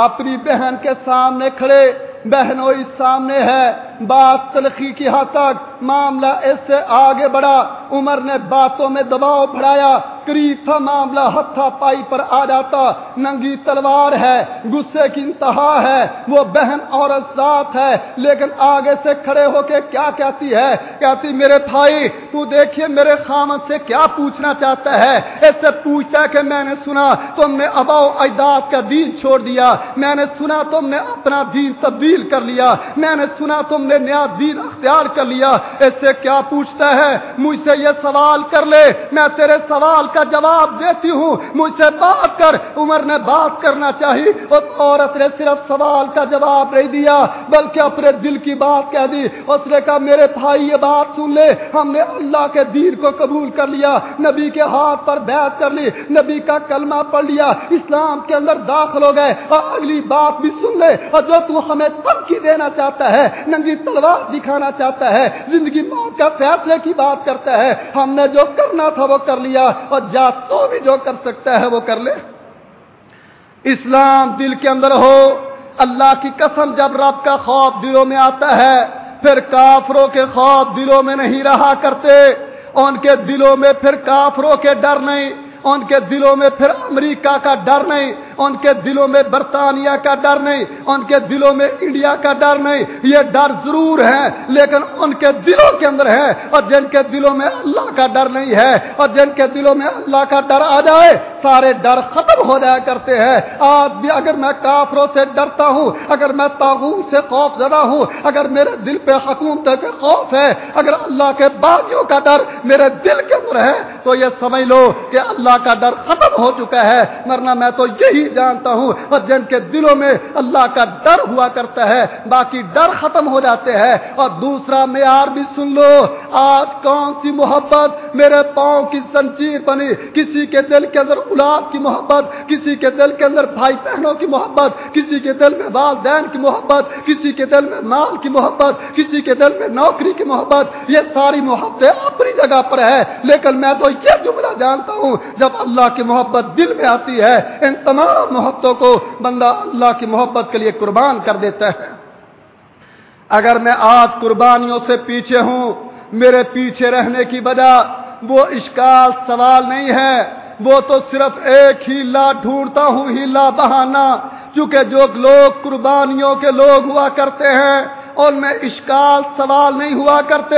اپنی بہن کے سامنے کھڑے بہنوئی سامنے ہے بات تلخی کی حد تک معاملہ اس سے آگے بڑھا۔ عمر نے باتوں میں دباؤ بڑھایا۔ قریب تھا معاملہ، ہتھا پائی پر آ جاتا۔ ننگی تلوار ہے، غصے کی انتہا ہے۔ وہ بہن عورت ذات ہے، لیکن آگے سے کھڑے ہو کے کیا کہتی ہے؟ کہتی، میرے بھائی، تو دیکھیے میرے خامد سے کیا پوچھنا چاہتا ہے؟ اس سے پوچھتا ہے کہ میں نے سنا، تم نے اباؤ اجداد کا دین چھوڑ دیا۔ میں نے سنا، تم نے اپنا دین تبدیل کر لیا۔ میں نے سنا، تم نے نے نیا دین اختیار کر لیا، اس سے کیا پوچھتا ہے؟ مجھ سے یہ سوال کر لے، میں تیرے سوال کا جواب دیتی ہوں۔ مجھ سے بات کر، عمر نے بات کرنا چاہی، اس عورت نے صرف سوال کا جواب نہیں دیا، بلکہ اپنے دل کی بات کہہ دی۔ اس نے کہا، میرے بھائی، یہ بات سن لے۔ ہم نے اللہ کے دین کو قبول کر لیا، نبی کے ہاتھ پر بیعت کر لی، نبی کا کلمہ پڑھ لیا، اسلام کے اندر داخل ہو گئے۔ اور اگلی بات بھی سن لے، اور جو تو ہمیں دھمکی دینا چاہتا ہے، ننگی اپنی تلوار دکھانا چاہتا ہے، زندگی موت کا فیصلے کی بات کرتا ہے۔ ہم نے جو کرنا تھا وہ کر لیا اور جا تو بھی جو کر سکتا ہے وہ کر لے۔ اسلام دل کے اندر ہو، اللہ کی قسم جب رب کا خوف دلوں میں آتا ہے، پھر کافروں کے خوف دلوں میں نہیں رہا کرتے۔ ان کے دلوں میں پھر کافروں کے ڈر نہیں، ان کے دلوں میں پھر امریکہ کا ڈر نہیں۔ ان کے دلوں میں برطانیہ کا ڈر نہیں، ان کے دلوں میں انڈیا کا ڈر نہیں، یہ ڈر ضرور ہے، لیکن ان کے دلوں کے اندر ہے، اور جن کے دلوں میں اللہ کا ڈر نہیں ہے، اور جن کے دلوں میں اللہ کا ڈر آ جائے، سارے ڈر ختم ہو جایا کرتے ہیں۔ آج بھی اگر میں کافروں سے ڈرتا ہوں، اگر میں تاغوت سے خوف زدہ ہوں، اگر میرے دل پہ حکومت کے خوف ہے، اگر اللہ کے باغیوں کا ڈر میرے دل کے اندر ہے، تو یہ سمجھ لو کہ اللہ کا ڈر ختم ہو چکا ہے، ورنہ میں تو یہی جانتا ہوں اور جن کے دلوں میں اللہ کا ڈر ہوا کرتا ہے، باقی ڈر ختم ہو جاتے ہیں۔ اور دوسرا معیار بھی سن لو، آج کون سی محبت میرے پاؤں کی سنچیر بنی؟ کسی کے دل کے اندر اولاد کی محبت، کسی کے دل کے اندر بھائی بہنوں کی محبت، کسی کے دل میں والدین کی محبت، کسی کے دل میں مال کی محبت، کسی کے دل میں نوکری کی محبت۔ یہ ساری محبتیں اپنی جگہ پر ہے لیکن میں تو یہ جملہ جانتا ہوں، جب اللہ کی محبت دل میں آتی ہے، ان تمام محبتوں کو بندہ اللہ کی محبت کے لیے قربان کر دیتا ہے۔ اگر میں آج قربانیوں سے پیچھے ہوں، میرے پیچھے رہنے کی وجہ وہ اشکال سوال نہیں ہے۔ وہ تو صرف ایک ہی لا ڈھونڈتا ہوں، ہی لا بہانا چونکہ جو لوگ قربانیوں کے لوگ ہوا کرتے ہیں ان میں اشکال سوال نہیں ہوا کرتے،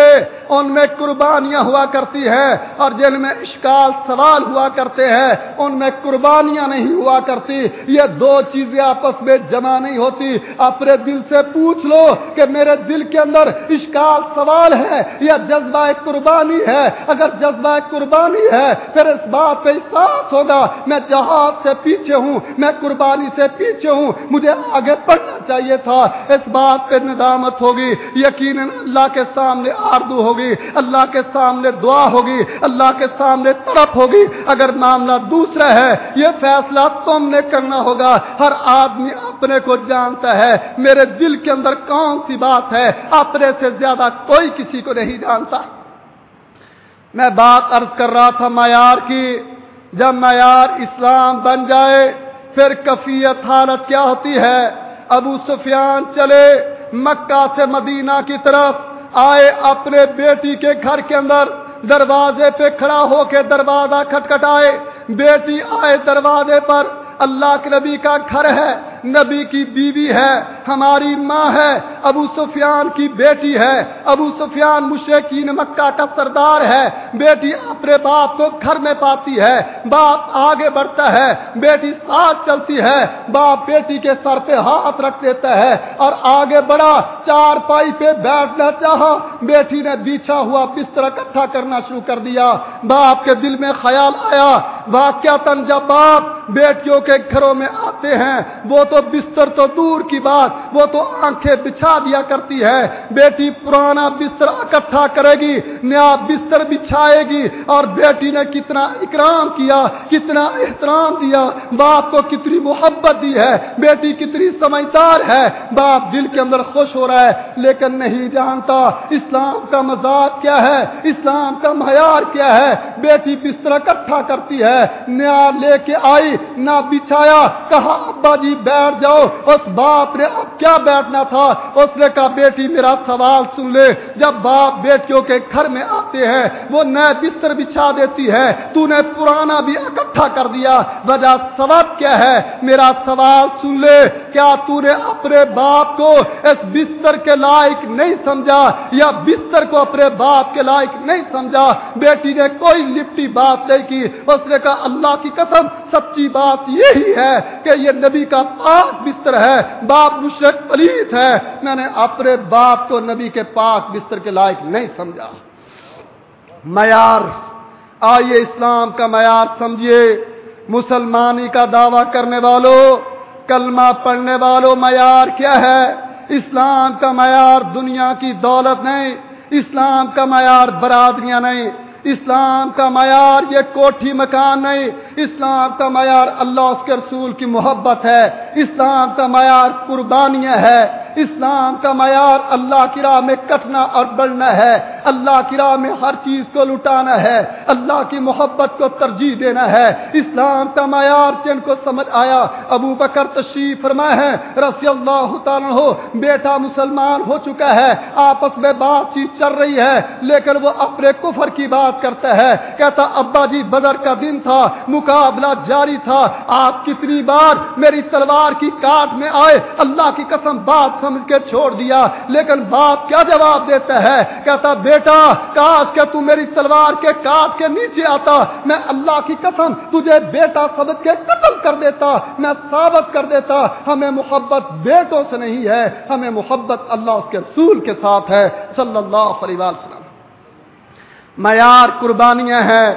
ان میں قربانیاں ہوا کرتی ہے، اور جن میں اشکال سوال ہوا کرتے ہیں، ان میں قربانیاں نہیں ہوا کرتی۔ یہ دو چیزیں آپس میں جمع نہیں ہوتی۔ اپنے دل سے پوچھ لو کہ میرے دل کے اندر اشکال سوال ہے یا جذبہ قربانی ہے۔ اگر جذبہ قربانی ہے، پھر اس بات پہ احساس ہوگا، میں جہاد سے پیچھے ہوں، میں قربانی سے پیچھے ہوں، مجھے آگے بڑھنا چاہیے تھا۔ اس بات پہ ندامت ہوگی، یقیناً اللہ کے سامنے آردو ہوگی، اللہ کے سامنے دعا ہوگی، اللہ کے سامنے طرف ہوگی۔ اگر معاملہ دوسرا ہے، یہ فیصلہ تم نے کرنا ہوگا۔ ہر آدمی اپنے کو جانتا ہے، میرے دل کے اندر کون سی بات ہے؟ اپنے سے زیادہ کوئی کسی کو نہیں جانتا۔ میں بات عرض کر رہا تھا معیار کی، جب معیار اسلام بن جائے، پھر کفیت حالت کیا ہوتی ہے؟ ابو سفیان چلے۔ مکہ سے مدینہ کی طرف آئے اپنے بیٹی کے گھر کے اندر دروازے پہ کھڑا ہو کے دروازہ کھٹکھٹائے۔ بیٹی آئے دروازے پر اللہ کے نبی کا گھر ہے۔ نبی کی بیوی ہے، ہماری ماں ہے، ابو سفیان کی بیٹی ہے، ابو سفیان مشرقین مکہ کا سردار ہے۔ بیٹی اپنے باپ کو گھر میں پاتی ہے، باپ آگے بڑھتا ہے، بیٹی ساتھ چلتی ہے۔ باپ بیٹی کے سر پہ ہاتھ رکھ دیتا ہے اور آگے بڑھا، چار پائی پہ بیٹھنا چاہا۔ بیٹی نے بیچھا ہوا بستر اکٹھا کرنا شروع کر دیا۔ باپ کے دل میں خیال آیا واقع تن جب باپ بیٹیوں کے گھروں میں آتے ہیں، وہ تو بستر تو دور کی بات، وہ تو آنکھیں بچھا دیا کرتی ہے۔ بیٹی پرانا بستر اکٹھا کرے گی، نیا بستر بچھائے گی اور بیٹی نے کتنا اکرام کیا، کتنا احترام دیا۔ باپ کو کتنی محبت دی ہے، بیٹی کتنی سمجھدار ہے۔ باپ دل کے اندر خوش ہو رہا ہے، لیکن نہیں جانتا اسلام کا مزاق کیا ہے، اسلام کا معیار کیا ہے۔ بیٹی بستر اکٹھا کرتی ہے، نیا لے کے آئی، نہ بچھایا، کہا، ابا جی بیٹھ جاؤ اس باپ نے اب کیا بیٹھنا تھا؟ اس نے کہا، بیٹی، میرا سوال سن لے۔ جب باپ بیٹیوں کے گھر میں آتے ہیں، وہ نئے بستر بچھا دیتی ہے۔ تو نے پرانا بھی اکٹھا کر دیا۔ وجہ سبب کیا ہے؟ میرا سوال سن لے۔ کیا تو نے اپنے باپ کو اس بستر کے لائق نہیں سمجھا؟ یا بستر کو اپنے باپ کے لائق نہیں سمجھا؟ بیٹی نے کوئی لپٹی بات نہیں کی۔ اس نے کہا، اللہ کی قسم، سچی بات یہی ہے کہ یہ نبی کا پاک بستر ہے۔ باپ مشرق پلیت ہے میں نے اپنے باپ کو نبی کے پاک بستر کے لائق نہیں سمجھا۔ معیار، آئیے اسلام کا معیار سمجھیے۔ مسلمانی کا دعویٰ کرنے والوں کلمہ پڑھنے والوں معیار کیا ہے؟ اسلام کا معیار دنیا کی دولت نہیں، اسلام کا معیار برادریاں نہیں۔ اسلام کا معیار یہ کوٹھی مکان نہیں، اسلام کا معیار اللہ اس کے رسول کی محبت ہے، اسلام کا معیار قربانیاں ہے اسلام کا معیار اللہ کی راہ میں کٹنا اور بڑھنا ہے، اللہ کی راہ میں ہر چیز کو لٹانا ہے، اللہ کی محبت کو ترجیح دینا ہے۔ اسلام کا معیار جن کو سمجھ آیا، ابو بکر تشریف فرما ہے رسی اللہ تعالیٰ ہو بیٹا مسلمان ہو چکا ہے، آپس میں بات چیت چل رہی ہے، لیکن وہ اپنے کفر کی بات کرتا ہے، کہتا، ابا جی بدر کا دن تھا، مقابلہ جاری تھا۔ آپ کتنی بار میری تلوار کی کاٹ میں آئے، اللہ کی قسم بات سمجھ کے چھوڑ دیا۔ لیکن باپ کیا جواب دیتا ہے؟ کہتا، بیٹا، کاش کہ تو میری تلوار کے کاٹ کے نیچے آتا۔ میں اللہ کی قسم تجھے بیٹا سبت کے قتل کر دیتا، میں ثابت کر دیتا۔ ہمیں محبت بیٹوں سے نہیں ہے، ہمیں محبت اللہ اس کے رسول کے ساتھ ہے، صلی اللہ علیہ وسلم۔ معیار قربانیاں ہیں۔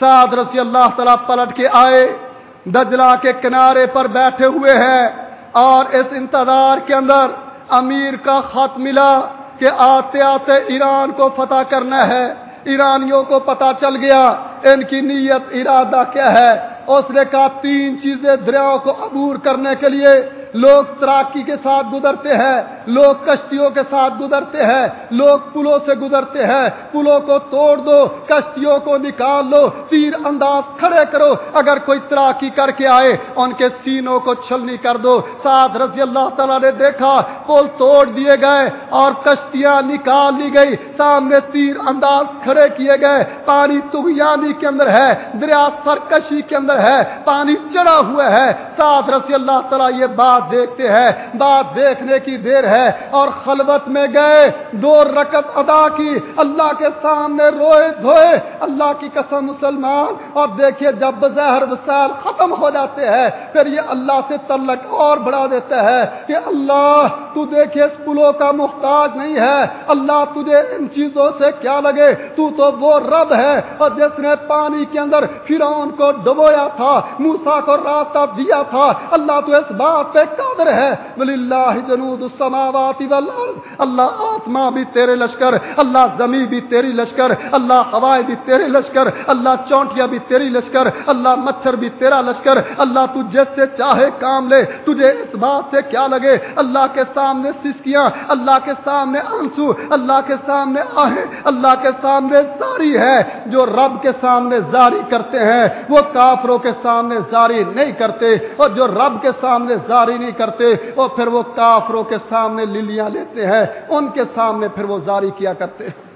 سعد رسی اللہ تعالیٰ پلٹ کے آئے دجلا کے کنارے پر بیٹھے ہوئے ہیں اور اس انتظار کے اندر امیر کا خط ملا کہ آتے آتے ایران کو فتح کرنا ہے۔ ایرانیوں کو پتا چل گیا ان کی نیت، ارادہ کیا ہے۔ اس نے کہا، تین چیزیں دریاؤں کو عبور کرنے کے لیے لوگ تراکی کے ساتھ گزرتے ہیں، لوگ کشتیوں کے ساتھ گزرتے ہیں، لوگ پلوں سے گزرتے ہیں۔ پلوں کو توڑ دو، کشتیوں کو نکال لو، تیر انداز کھڑے کرو۔ اگر کوئی تراکی کر کے آئے، ان کے سینوں کو چھلنی کر دو۔ ساتھ رضی اللہ تعالیٰ نے دیکھا، پل توڑ دیے گئے اور کشتیاں نکال لی گئی۔ سامنے تیر انداز کھڑے کیے گئے۔ پانی تغیانی کے اندر ہے، دریا سرکشی کے اندر ہے، پانی چڑھا ہوا ہے۔ ساتھ رسی اللہ تعالیٰ یہ بات بات دیکھتے ہیں بات دیکھنے کی دیر ہے اور خلوت میں گئے، دو رکت ادا کی، اللہ کے سامنے روئے دھوئے، اللہ کی قسم مسلمان۔ اور دیکھیے جب زہر وسائل ختم ہو جاتے ہیں، پھر یہ اللہ سے تعلق اور بڑھا دیتا ہے کہ اللہ، تو دیکھیے اس پلوں کا محتاج نہیں ہے۔ اللہ تجھے ان چیزوں سے کیا لگے؟ تو تو وہ رب ہے۔ اور جس نے پانی کے اندر فرعون کو ڈبویا تھا موسا کو راستہ دیا تھا، اللہ تو اس بات پہ قادر ہے. ولی اللہ جنود السماوات والارض. اللہ آسمان بھی تیرے لشکر، اللہ زمین بھی تیری لشکر، اللہ ہوائیں بھی تیرے لشکر، اللہ چونٹیاں بھی تیری لشکر، اللہ مچھر بھی تیرا لشکر، اللہ تو جس سے چاہے کام لے، تجھے اس بات سے کیا لگے؟ اللہ کے سامنے سسکیاں، اللہ کے سامنے آنسو، اللہ کے سامنے آہیں، اللہ کے سامنے زاری ہے. جو رب کے سامنے زاری کرتے ہیں، وہ کافروں کے سامنے زاری نہیں کرتے، اور جو رب کے سامنے زاری نہیں کرتے اور پھر وہ کافروں کے سامنے للیاں لیتے ہیں، ان کے سامنے پھر وہ زاری کیا کرتے ہیں۔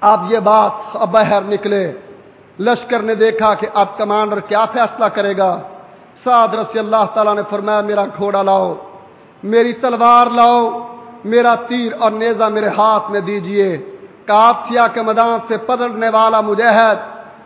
اب یہ بات بہر نکلے۔ لشکر نے دیکھا کہ اب کمانڈر کیا فیصلہ کرے گا۔ سعد رسی اللہ تعالیٰ نے فرمایا، میرا گھوڑا لاؤ، میری تلوار لاؤ، میرا تیر اور نیزہ میرے ہاتھ میں دیجیے۔ کافیا کے میدان سے پکڑنے والا مجاہد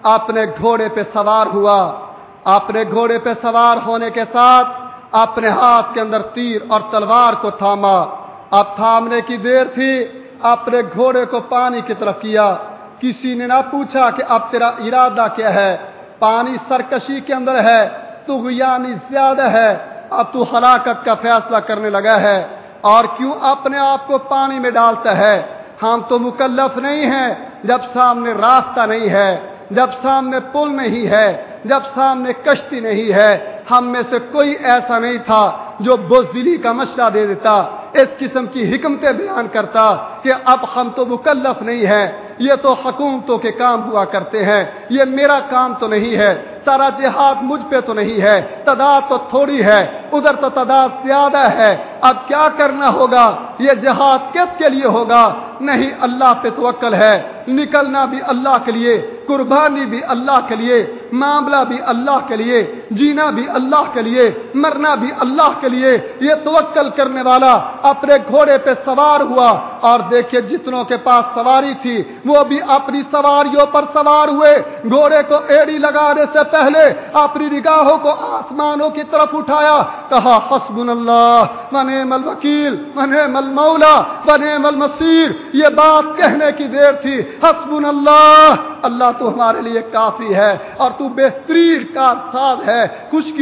اپنے گھوڑے پہ سوار ہوا۔ اپنے گھوڑے پہ سوار ہونے کے ساتھ اپنے ہاتھ کے اندر تیر اور تلوار کو تھاما۔ اب تھامنے کی دیر تھی، اپنے گھوڑے کو پانی کی طرف کیا۔ کسی نے نہ پوچھا کہ اب تیرا ارادہ کیا ہے؟ پانی سرکشی کے اندر ہے، تو یعنی زیادہ ہے۔ اب تو ہلاکت کا فیصلہ کرنے لگا ہے۔ اور کیوں اپنے آپ کو پانی میں ڈالتا ہے؟ ہم تو مکلف نہیں ہیں، جب سامنے راستہ نہیں ہے، جب سامنے پل نہیں ہے، جب سامنے کشتی نہیں ہے۔ ہم میں سے کوئی ایسا نہیں تھا جو بزدلی کا مشورہ دے دیتا، اس قسم کی حکمتیں بیان کرتا کہ اب ہم تو مکلف نہیں ہے یہ تو حکومتوں کے کام ہوا کرتے ہیں، یہ میرا کام تو نہیں ہے، سارا جہاد مجھ پہ تو نہیں ہے، تعداد تو تھوڑی ہے، ادھر تو تعداد زیادہ ہے، اب کیا کرنا ہوگا؟ یہ جہاد کس کے لیے ہوگا؟ نہیں، اللہ پہ توکل ہے، نکلنا بھی اللہ کے لیے، قربانی بھی اللہ کے لیے، معاملہ بھی اللہ کے لیے، جینا بھی اللہ کے لیے، مرنا بھی اللہ کے لیے، یہ توکل کرنے والا اپنے گھوڑے پہ سوار ہوا اور دیکھیے جتنوں کے پاس سواری تھی، وہ بھی اپنی سواریوں پر سوار ہوئے۔ گھوڑے کو ایڑی لگانے سے پہلے اپنی نگاہوں کو آسمانوں کی طرف اٹھایا۔ کہا حسب اللہ ونعم الوکیل، ونعم المولا، ونعم المصیر۔ یہ بات کہنے کی دیر تھی۔ حسب اللہ اللہ تو ہمارے لیے کافی ہے اور تو بہترین کار ساز ہے۔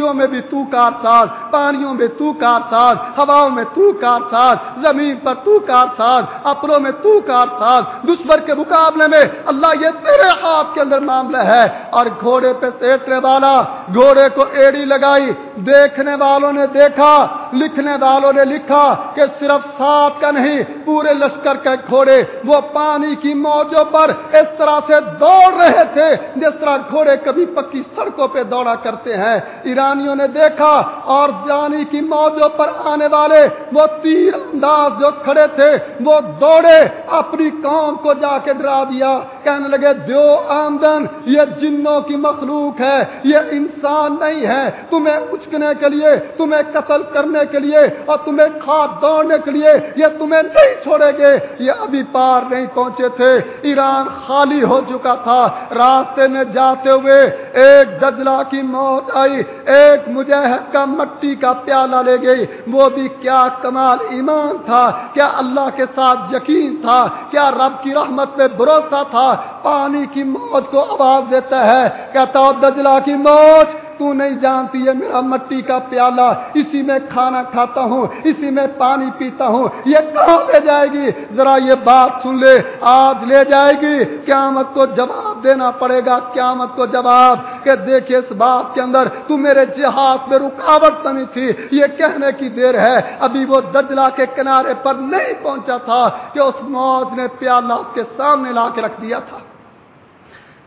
خشکیوں میں بھی تو کار ساز پانیوں میں تو کار ساز ہواؤں میں تو کار ساز زمین پر تو کار ساز اپنوں میں تو کار ساز دشمن کے مقابلے میں اللہ یہ تیرے ہاتھ کے اندر معاملہ ہے۔ اور گھوڑے پہ سیٹنے والا، گھوڑے کو ایڑی لگائی، دیکھنے والوں نے دیکھا لکھنے والوں نے لکھا کہ صرف سات کا نہیں، پورے لشکر کے گھوڑے، وہ پانی کی موجوں پر اس طرح سے دوڑ رہے تھے، جس طرح گھوڑے کبھی پکی سڑکوں پہ دوڑا کرتے ہیں۔ ایرانیوں نے دیکھا اور جانی کی موجوں پر آنے والے وہ تیر انداز جو کھڑے تھے، وہ دوڑے، اپنی قوم کو جا کے ڈرا دیا۔ کہنے لگے، دیو آمدن، یہ جنوں کی مخلوق ہے، یہ انسان نہیں ہے۔ تمہیں اچکنے کے لیے، تمہیں قتل کرنے کے لیے اور تمہیں کھاد دوڑنے کے لیے یہ تمہیں نہیں چھوڑے گے۔ یہ ابھی پار نہیں پہنچے تھے۔ ایران خالی ہو چکا تھا۔ راستے میں جاتے ہوئے ایک دجلا کی موت آئی۔ ایک مجاہد کا مٹی کا پیالہ لے گئی۔ وہ بھی کیا کمال ایمان تھا۔ کیا اللہ کے ساتھ یقین تھا؟ کیا رب کی رحمت میں بھروسہ تھا؟ پانی کی موت کو آواز دیتا ہے۔ کہتا دجلا کی موت تو نہیں جانتی ہے میرا مٹی کا پیالہ، اسی میں کھانا کھاتا ہوں، اسی میں پانی پیتا ہوں، یہ کہاں لے جائے گی؟ ذرا یہ بات سن لے، آج لے جائے گی۔ قیامت کو جواب دینا پڑے گا، قیامت کو جواب کہ دیکھیے اس بات کے اندر تو میرے جہاد میں رکاوٹ بنی تھی، یہ کہنے کی دیر ہے۔ ابھی وہ دجلا کے کنارے پر نہیں پہنچا تھا کہ اس موت نے پیالہ اس کے سامنے لا کے رکھ دیا تھا۔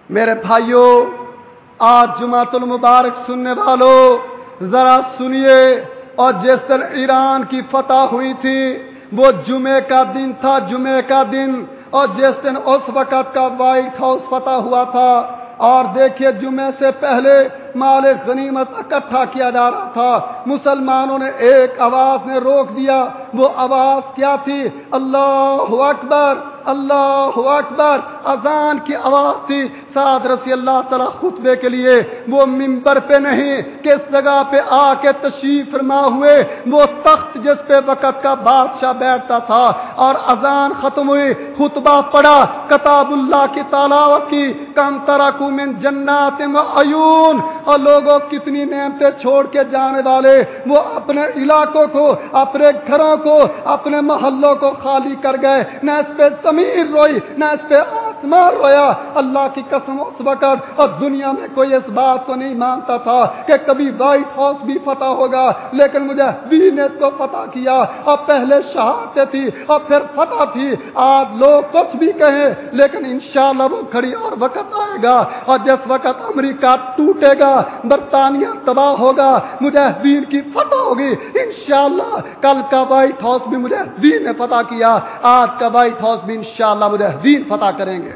میرے بھائیوں آج جمعت المبارک سننے والوں ذرا سنیے۔ اور جس دن ایران کی فتح ہوئی تھی، وہ جمعے کا دن تھا جمعے کا دن۔ اور جس دن اس وقت کا وائٹ ہاؤس فتح ہوا تھا، اور دیکھیے جمعے سے پہلے مال غنیمت اکٹھا کیا جا رہا تھا۔ مسلمانوں نے ایک آواز نے روک دیا، وہ آواز کیا تھی؟ اللہ اکبر! اللہ اکبر، اذان کی آواز تھی۔ سعد رسی اللہ تعالی خطبے کے لیے، وہ ممبر پہ نہیں، کس جگہ پہ آ کے تشریف فرما ہوئے؟ وہ تخت جس پہ وقت کا بادشاہ بیٹھتا تھا۔ اور اذان ختم ہوئی، خطبہ پڑا کتاب اللہ کی تالاوت کی، کم ترکو من جنات ایون اور لوگوں کتنی نعمتیں چھوڑ کے جانے والے، وہ اپنے علاقوں کو، اپنے گھروں کو، اپنے محلوں کو خالی کر گئے۔ نہ اس پہ زمین روئی نہ اس پہ آسمان رویا، اللہ کی قسم اس وقت اور دنیا میں کوئی اس بات کو نہیں مانتا تھا کہ کبھی وائٹ ہاؤس بھی فتح ہوگا، لیکن مجھے وی نے اس کو فتح کیا۔ اور پہلے شہادت تھی اور پھر فتح تھی۔ آج لوگ کچھ بھی کہیں، لیکن انشاءاللہ وہ کھڑی اور وقت آئے گا۔ اور جس وقت امریکہ ٹوٹے گا، برطانیہ تباہ ہوگا مجاہدین کی فتح ہوگی۔ انشاءاللہ کل کا وائٹ ہاؤس بھی مجاہدین نے فتح کیا۔ آج کا وائٹ ہاؤس بھی انشاءاللہ مجاہدین فتح کریں گے۔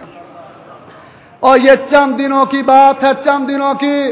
اور یہ چند دنوں کی بات ہے، چند دنوں کی۔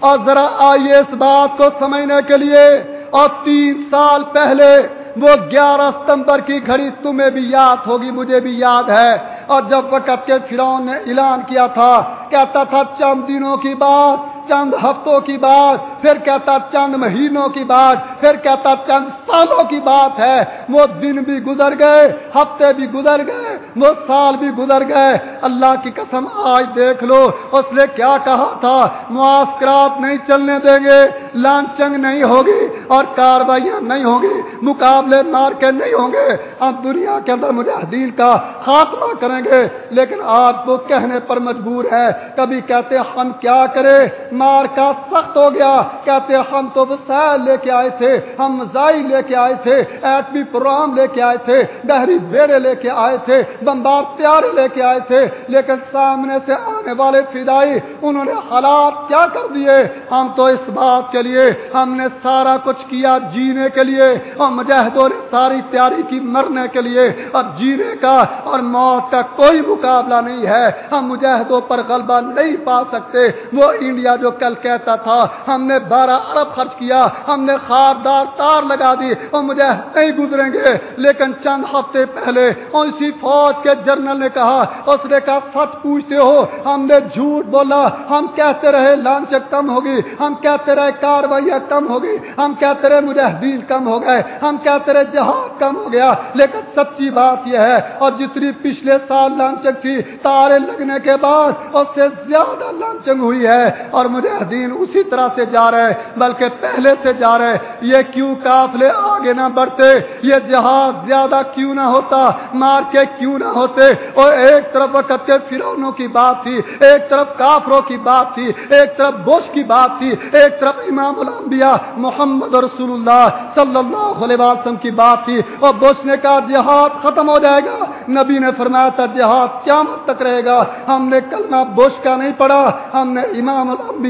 اور ذرا آئیے اس بات کو سمجھنے کے لیے۔ اور تین سال پہلے وہ گیارہ ستمبر کی گھڑی تمہیں بھی یاد ہوگی، مجھے بھی یاد ہے۔ اور جب وقت کے فرون نے اعلان کیا تھا، کہتا تھا چند دنوں کی بات چند ہفتوں کی بات، پھر کہتا چند مہینوں کی بات، پھر کہتا چند سالوں کی بات ہے۔ وہ دن بھی گزر گئے، ہفتے بھی گزر گئے، وہ سال بھی گزر گئے۔ اللہ کی قسم، آج دیکھ لو، اس نے کیا کہا تھا؟ معاسکرات نہیں چلنے دیں گے، لانچنگ نہیں ہوگی اور کاروائیاں نہیں ہوگی مقابلے مار کے نہیں ہوں گے۔ اب دنیا کے اندر مجاہدین کا خاتمہ کریں گے، لیکن آپ وہ کہنے پر مجبور ہے۔ کبھی کہتے ہم کیا کریں؟ مار کا سخت ہو گیا۔ کہتے ہم تو وسائل لے کے آئے تھے، ہم مزائی لے کے آئے تھے ایٹمی پروگرام لے کے آئے تھے گہری بیڑے لے کے آئے تھے، بمبار تیارے لے کے آئے تھے، لیکن سامنے سے آنے والے فدائی، انہوں نے حالات کیا کر دیے؟ ہم تو اس بات کے لیے، ہم نے سارا کچھ کیا جینے کے لیے، اور مجاہدوں نے ساری تیاری کی مرنے کے لیے۔ اور جینے کا اور موت کا کوئی مقابلہ نہیں ہے۔ ہم مجاہدوں پر غلبہ نہیں پا سکتے۔ وہ انڈیا جو کل کہتا تھا، ہم نے بارہ ارب خرچ کیا، ہم نے خاردار تار لگا دی اور مجھے نہیں گزریں گے۔ لیکن چند ہفتے پہلے اور اسی فوج کے جنرل نے کہا اس نے کہا سچ پوچھتے ہو، ہم نے جھوٹ بولا۔ ہم کہتے رہے لانچ کم ہوگی۔ ہم کہتے رہے کاروائیاں کم ہوگی۔ ہم کہتے رہے، مجاہدین کم ہو گئے۔ ہم کہتے رہے، جہاد کم ہو گیا۔ لیکن سچی بات یہ ہے، اور جتنی پچھلے سال لانچک تھی، تارے لگنے کے بعد اس سے زیادہ لانچنگ ہوئی ہے۔ اور مجاہدین اسی طرح سے جا رہے بلکہ پہلے سے جا رہے یہ کیوں کافلے آگے نہ بڑھتے؟ یہ جہاز زیادہ کیوں نہ ہوتا؟ مار کے کیوں نہ ہوتے؟ اور ایک طرف وقت کے فرونوں کی بات تھی، ایک طرف کافروں کی بات تھی، ایک طرف بوش کی بات تھی، ایک طرف امام الانبیاء محمد رسول اللہ صلی اللہ علیہ وسلم کی بات تھی۔ اور بوش نے کہا، جہاد ختم ہو جائے گا۔ نبی نے فرمایا تھا، جہاد کیا تک رہے گا۔ ہم نے کلمہ بوش کا نہیں پڑھا، ہم نے امام الانبیاء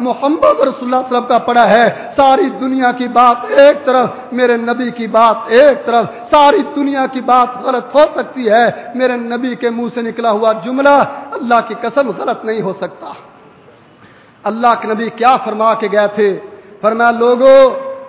محمد رسول اللہ صلی اللہ علیہ وسلم کا پڑھا ہے، ساری دنیا کی بات ایک طرف میرے نبی کی بات ایک طرف، ساری دنیا کی بات غلط ہو سکتی ہے، میرے نبی کے منہ سے نکلا ہوا جملہ اللہ کی قسم غلط نہیں ہو سکتا۔ اللہ کے نبی کیا فرما کے گئے تھے؟ فرمایا لوگوں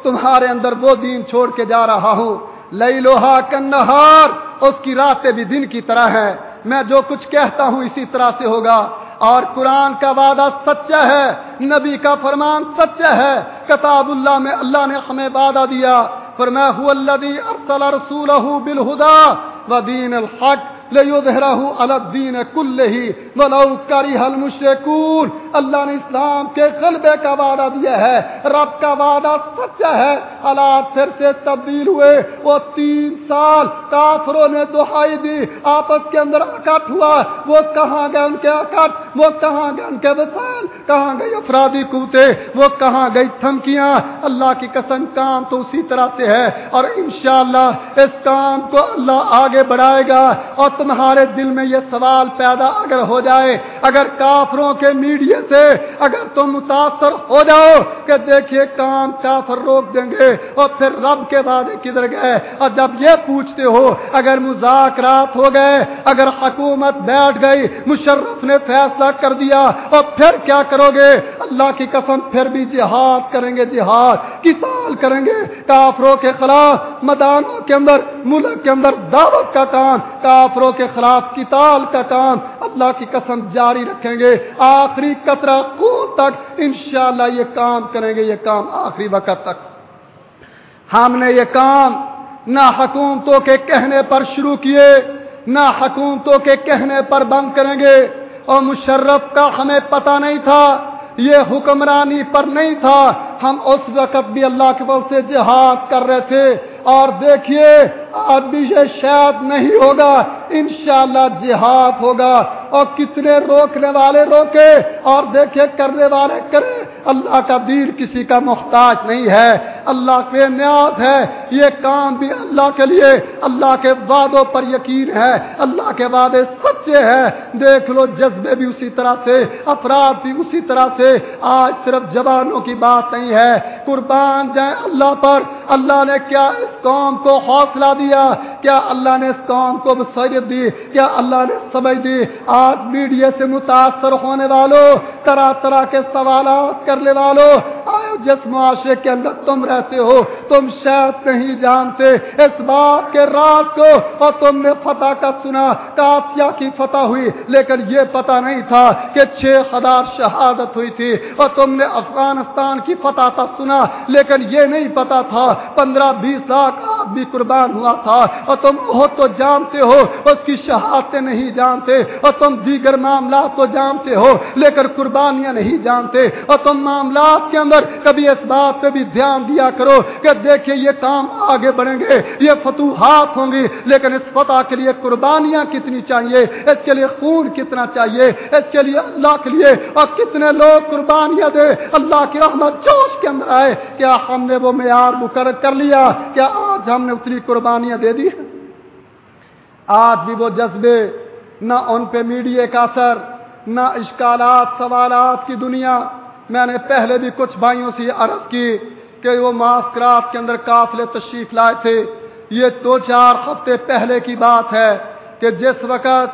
تمہارے اندر وہ دین چھوڑ کے جا رہا ہوں۔ لئی لوہا کنہار اس کی راتیں بھی دن کی طرح ہے میں جو کچھ کہتا ہوں اسی طرح سے ہوگا۔ اور قرآن کا وعدہ سچا ہے، نبی کا فرمان سچا ہے۔ کتاب اللہ میں اللہ نے ہمیں وعدہ دیا۔ فرمایا، هو الذي ارسل رسوله بالهدى ودين الحق الدین کل ہی ولو کری حل مشرکون اللہ نے اسلام کے غلبے کا وعدہ دیا ہے، رب کا وعدہ سچا ہے۔ حالات پھر سے تبدیل ہوئے۔ وہ تین سال کافروں نے دہائی دی، آپس کے اندر اکٹ ہوا۔ وہ کہاں گئے ان کے اکٹ وہ کہاں گئے ان کے وسائل کہاں گئی افرادی کوتے وہ کہاں گئی تھمکیاں اللہ کی قسم کام تو اسی طرح سے ہے اور انشاءاللہ اس کام کو اللہ آگے بڑھائے گا اور تمہارے دل میں یہ سوال پیدا اگر ہو جائے، اگر کافروں کے میڈیا سے اگر تم متاثر ہو جاؤ کہ دیکھیے کام کافر روک دیں گے اور پھر رب کے وعدے کدھر گئے؟ اور جب یہ پوچھتے ہو، اگر مذاکرات ہو گئے، اگر حکومت بیٹھ گئی، مشرف نے فیصلہ کر دیا، اور پھر کیا کرو گے؟ اللہ کی قسم پھر بھی جہاد کریں گے، جہاد کتال کریں گے۔ کافروں کے خلاف میدانوں کے اندر، ملک کے اندر دعوت کا کام، کافروں کے خلاف کتال کا کام اللہ کی قسم جاری رکھیں گے۔ آخری قطرہ کو تک انشاءاللہ یہ کام کریں گے، یہ کام آخری وقت تک۔ ہم نے یہ کام نہ حکومتوں کے کہنے پر شروع کیے، نہ حکومتوں کے کہنے پر بند کریں گے۔ اور مشرف کا ہمیں پتہ نہیں تھا، یہ حکمرانی پر نہیں تھا۔ ہم اس وقت بھی اللہ کے بل سے جہاد کر رہے تھے۔ اور دیکھیے اب بھی یہ شاید نہیں ہوگا، انشاءاللہ جہاد ہوگا۔ اور کتنے روکنے والے روکے اور دیکھے کرنے والے کرے اللہ کا دین کسی کا محتاج نہیں ہے۔ اللہ کے نیاز ہے۔ یہ کام بھی اللہ کے لیے۔ اللہ کے وعدوں پر یقین ہے۔ اللہ کے وعدے سچے ہیں۔ دیکھ لو جذبے بھی اسی طرح سے، افراد بھی اسی طرح سے۔ آج صرف جوانوں کی بات نہیں ہے۔ قربان جائیں اللہ پر۔ اللہ نے کیا اس قوم کو حوصلہ دیا؟ کیا اللہ نے اس قوم کو مسرت دی؟ کیا اللہ نے سمجھ دی؟ آج میڈیا سے متاثر ہونے والوں طرح طرح کے سوالات کرنے والوں آئے جس معاشرے کے اندر تم رہتے ہو، تم شاید نہیں جانتے، اس بات کے رات کو۔ اور تم نے فتح کا سنا کافیا کی فتح ہوئی، لیکن یہ پتا نہیں تھا کہ چھ ہزار شہادت ہوئی تھی۔ اور تم نے افغانستان کی فتح کا سنا، لیکن یہ نہیں پتا تھا۔ پندرہ بیس لاکھ آدمی قربان ہوا تھا۔ اور تم بہت تو جانتے ہو، اس کی شہادتیں نہیں جانتے۔ اور تم دیگر معاملات تو جانتے ہو، لیکن قربانیاں نہیں جانتے۔ اور تم معاملات کے اندر کبھی اس بات پہ بھی دھیان دیا کرو کہ دیکھیں یہ کام آگے بڑھیں گے، یہ فتوحات ہوں گی، لیکن اس فتح کے لیے قربانیاں کتنی چاہیے، اس کے لیے خون کتنا چاہیے، اس کے لیے اللہ کے لیے اور کتنے لوگ قربانیاں دے، اللہ کی رحمت جوش کے اندر آئے، کیا ہم نے وہ معیار مقرر کر لیا؟ کیا آج ہم نے اتنی قربانیاں دے دی؟ آج بھی وہ جذبے نہ ان پہ میڈیا کا اثر، نہ اشکالات، سوالات کی دنیا میں نے پہلے بھی کچھ بھائیوں سے عرض کی کہ وہ ماسکرات کے اندر قافلے تشریف لائے تھے۔ یہ دو چار ہفتے پہلے کی بات ہے کہ جس وقت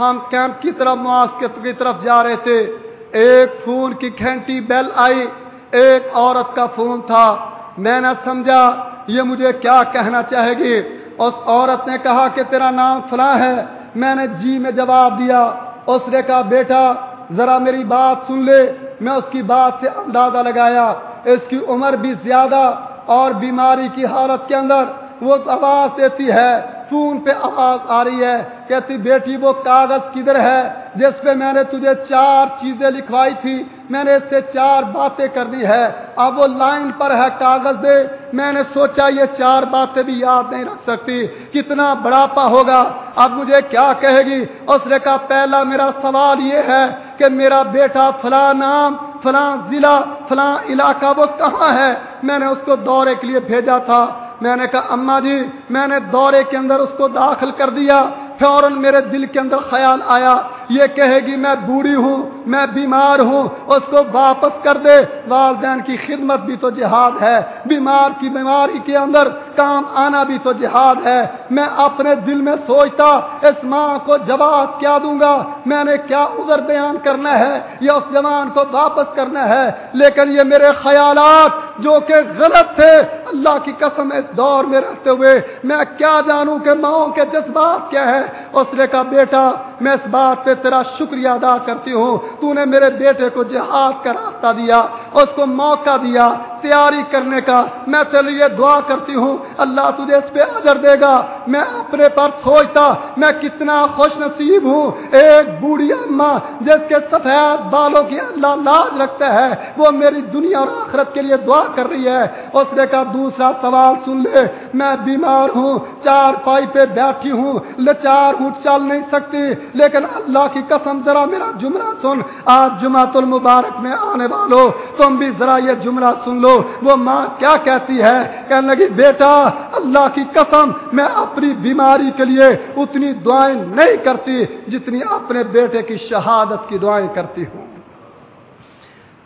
ہم کیمپ کی طرف ماسک کی طرف جا رہے تھے، ایک فون کی گھنٹی بیل آئی، ایک عورت کا فون تھا۔ میں نے سمجھا، یہ مجھے کیا کہنا چاہے گی؟ اس عورت نے کہا کہ تیرا نام فلاں ہے۔ میں نے جی میں جواب دیا۔ اس نے کہا، بیٹا ذرا میری بات سن لے۔ میں اس کی بات سے اندازہ لگایا۔ اس کی عمر بھی زیادہ اور بیماری کی حالت کے اندر وہ آواز دیتی ہے فون پہ آواز آ رہی ہے۔ کہتی، بیٹی، وہ کاغذ کدھر ہے؟ جس پہ میں نے تجھے چار چیزیں لکھوائی تھی، میں نے اس سے چار باتیں کرنی ہے اب وہ لائن پر ہے کاغذ دے۔ میں نے سوچا، یہ چار باتیں بھی یاد نہیں رکھ سکتی۔ کتنا بڑھاپا ہوگا۔ اب مجھے کیا کہے گی؟ اس نے کہا، پہلا میرا سوال یہ ہے کہ میرا بیٹا فلاں نام، فلاں ضلع، فلاں علاقہ وہ کہاں ہے؟ میں نے اس کو دورے کے لیے بھیجا تھا۔ میں نے کہا، اما جی میں نے دورے کے اندر اس کو داخل کر دیا، فوراً میرے دل کے اندر خیال آیا، یہ کہے گی، میں بوڑھی ہوں، میں بیمار ہوں، اس کو واپس کر دے، والدین کی خدمت بھی تو جہاد ہے، بیمار کی بیماری کے اندر کام آنا بھی تو جہاد ہے، میں اپنے دل میں سوچتا، اس ماں کو جواب کیا دوں گا؟ میں نے کیا ادھر بیان کرنا ہے، یا اس جوان کو واپس کرنا ہے؟ لیکن یہ میرے خیالات جو کہ غلط تھے اللہ کی قسم اس دور میں رہتے ہوئے میں کیا جانوں کہ ماؤں کے جذبات کیا ہے؟ اس نے کہا، بیٹا، میں اس بات پہ تیرا شکریہ ادا کرتی ہوں۔ تو نے میرے بیٹے کو جہاد کا راستہ دیا، اس کو موقع دیا تیاری کرنے کا میں تیرے لیے دعا کرتی ہوں۔ اللہ تجھے اس پہ اجر دے گا۔ میں اپنے پر سوچتا، میں کتنا خوش نصیب ہوں۔ ایک بوڑھی اما جس کے سفید بالوں کی اللہ لاج رکھتا ہے، وہ میری دنیا اور آخرت کے لیے دعا کر رہی ہے۔ اس نے کہا، دوسرا سوال سن لے۔ میں بیمار ہوں، چار پائی پہ بیٹھی ہوں۔ لچار ہوں چل نہیں سکتی۔ لیکن اللہ کی قسم، ذرا میرا جملہ سن۔ آج جمعہ المبارک میں آنے والوں، تم بھی ذرا یہ جملہ سن لو۔ کرو۔ وہ ماں کیا کہتی ہے؟ کہنے لگی، بیٹا، اللہ کی قسم، میں اپنی بیماری کے لیے اتنی دعائیں نہیں کرتی جتنی اپنے بیٹے کی شہادت کی دعائیں کرتی ہوں۔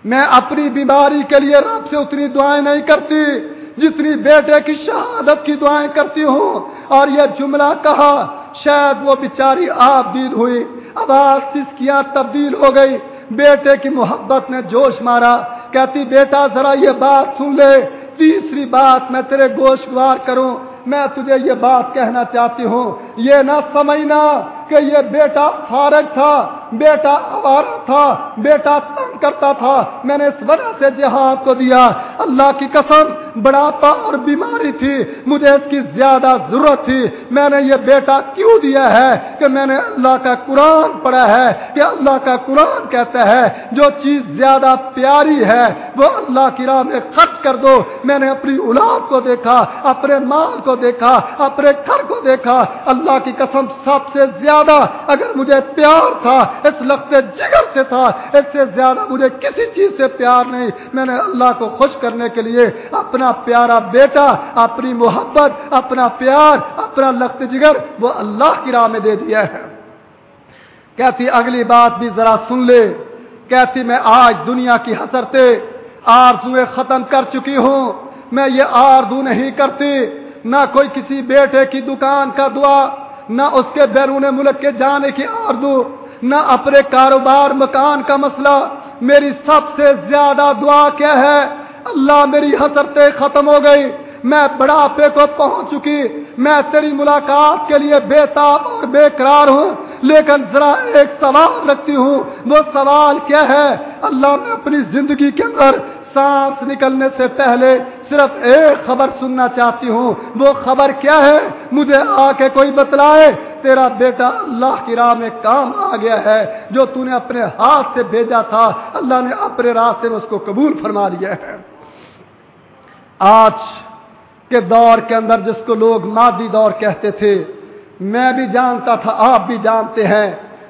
میں اپنی بیماری کے لیے رب سے اتنی دعائیں نہیں کرتی جتنی بیٹے کی شہادت کی دعائیں کرتی ہوں۔ اور یہ جملہ کہا، شاید وہ بیچاری آپ دید ہوئی۔ آواز سسکیاں تبدیل ہو گئی۔ بیٹے کی محبت نے جوش مارا۔ کہتی، بیٹا، ذرا یہ بات سن لے۔ تیسری بات میں تیرے گوشت گوار کروں۔ میں تجھے یہ بات کہنا چاہتی ہوں۔ یہ نہ سمجھنا کہ یہ بیٹا فارغ تھا، بیٹا آوارا تھا، بیٹا تنگ کرتا تھا۔ میں نے اس وجہ سے جہاد کو دیا۔ اللہ کی قسم، بڑھاپا اور بیماری تھی۔ مجھے اس کی زیادہ ضرورت تھی۔ میں نے یہ بیٹا کیوں دیا ہے کہ میں نے اللہ کا قرآن پڑھا ہے؟ کہ اللہ کا قرآن کہتا ہے، جو چیز زیادہ پیاری ہے، وہ اللہ کی راہ میں خرچ کر دو۔ میں نے اپنی اولاد کو دیکھا، اپنے مال کو دیکھا، اپنے گھر کو دیکھا۔ اللہ اللہ کی قسم سب سے زیادہ اگر مجھے پیار تھا، اس لفظ جگر سے تھا، اس سے زیادہ مجھے کسی چیز سے پیار نہیں۔ میں نے اللہ کو خوش کرنے کے لیے اپنا پیارا بیٹا، اپنی محبت، اپنا پیار، اپنا لخت جگر وہ اللہ کی راہ میں دے دیا ہے۔ کہتی اگلی بات بھی ذرا سن لے۔ کہتی میں آج دنیا کی حسرتے آرزویں ختم کر چکی ہوں۔ میں یہ آردو نہیں کرتی۔ نہ کوئی کسی بیٹے کی دکان کا دعا، نہ اس کے بیرون ملک کے جانے کی آردو نہ اپنے کاروبار مکان کا مسئلہ۔ میری سب سے زیادہ دعا کیا ہے؟ اللہ میری حسرتیں ختم ہو گئی، میں بڑھاپے کو پہنچ چکی۔ میں تیری ملاقات کے لیے بے تاب اور بے قرار ہوں، لیکن ذرا ایک سوال رکھتی ہوں۔ وہ سوال کیا ہے؟ اللہ میں اپنی زندگی کے اندر سانس نکلنے سے پہلے صرف ایک خبر سننا چاہتی ہوں، وہ خبر کیا ہے؟ مجھے آ کے کوئی بتلائے، تیرا بیٹا اللہ کی راہ میں کام آ گیا ہے، جو تو نے اپنے ہاتھ سے بھیجا تھا، اللہ نے اپنے راستے میں اس کو قبول فرما لیا ہے۔ آج کے دور کے اندر جس کو لوگ مادی دور کہتے تھے، میں بھی جانتا تھا، آپ بھی جانتے ہیں،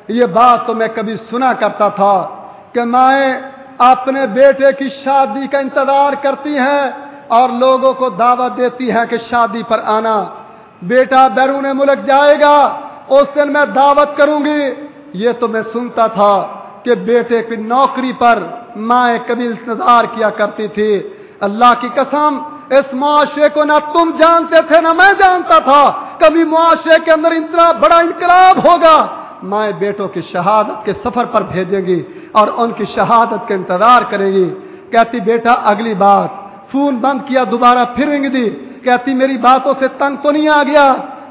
یہ بات تو میں کبھی سنا کرتا تھا کہ مائیں اپنے بیٹے کی شادی کا انتظار کرتی ہیں اور لوگوں کو دعوت دیتی ہیں کہ شادی پر آنا۔ بیٹا بیرون ملک جائے گا، اس دن میں دعوت کروں گی۔ یہ تو میں سنتا تھا کہ بیٹے کی نوکری پر مائیں کبھی انتظار کیا کرتی تھی۔ اللہ کی قسم، اس معاشرے کو نہ تم جانتے تھے نہ میں جانتا تھا۔ کبھی معاشرے کے اندر اتنا بڑا انقلاب ہوگا۔ مائیں بیٹوں کی شہادت کے سفر پر بھیجیں گی اور ان کی شہادت کا انتظار کریں گی۔ کہتی، بیٹا، اگلی بات۔ فون بند کیا، دوبارہ پھر رنگ دی، کہتی میری باتوں سے تنگ تو نہیں آ گیا؟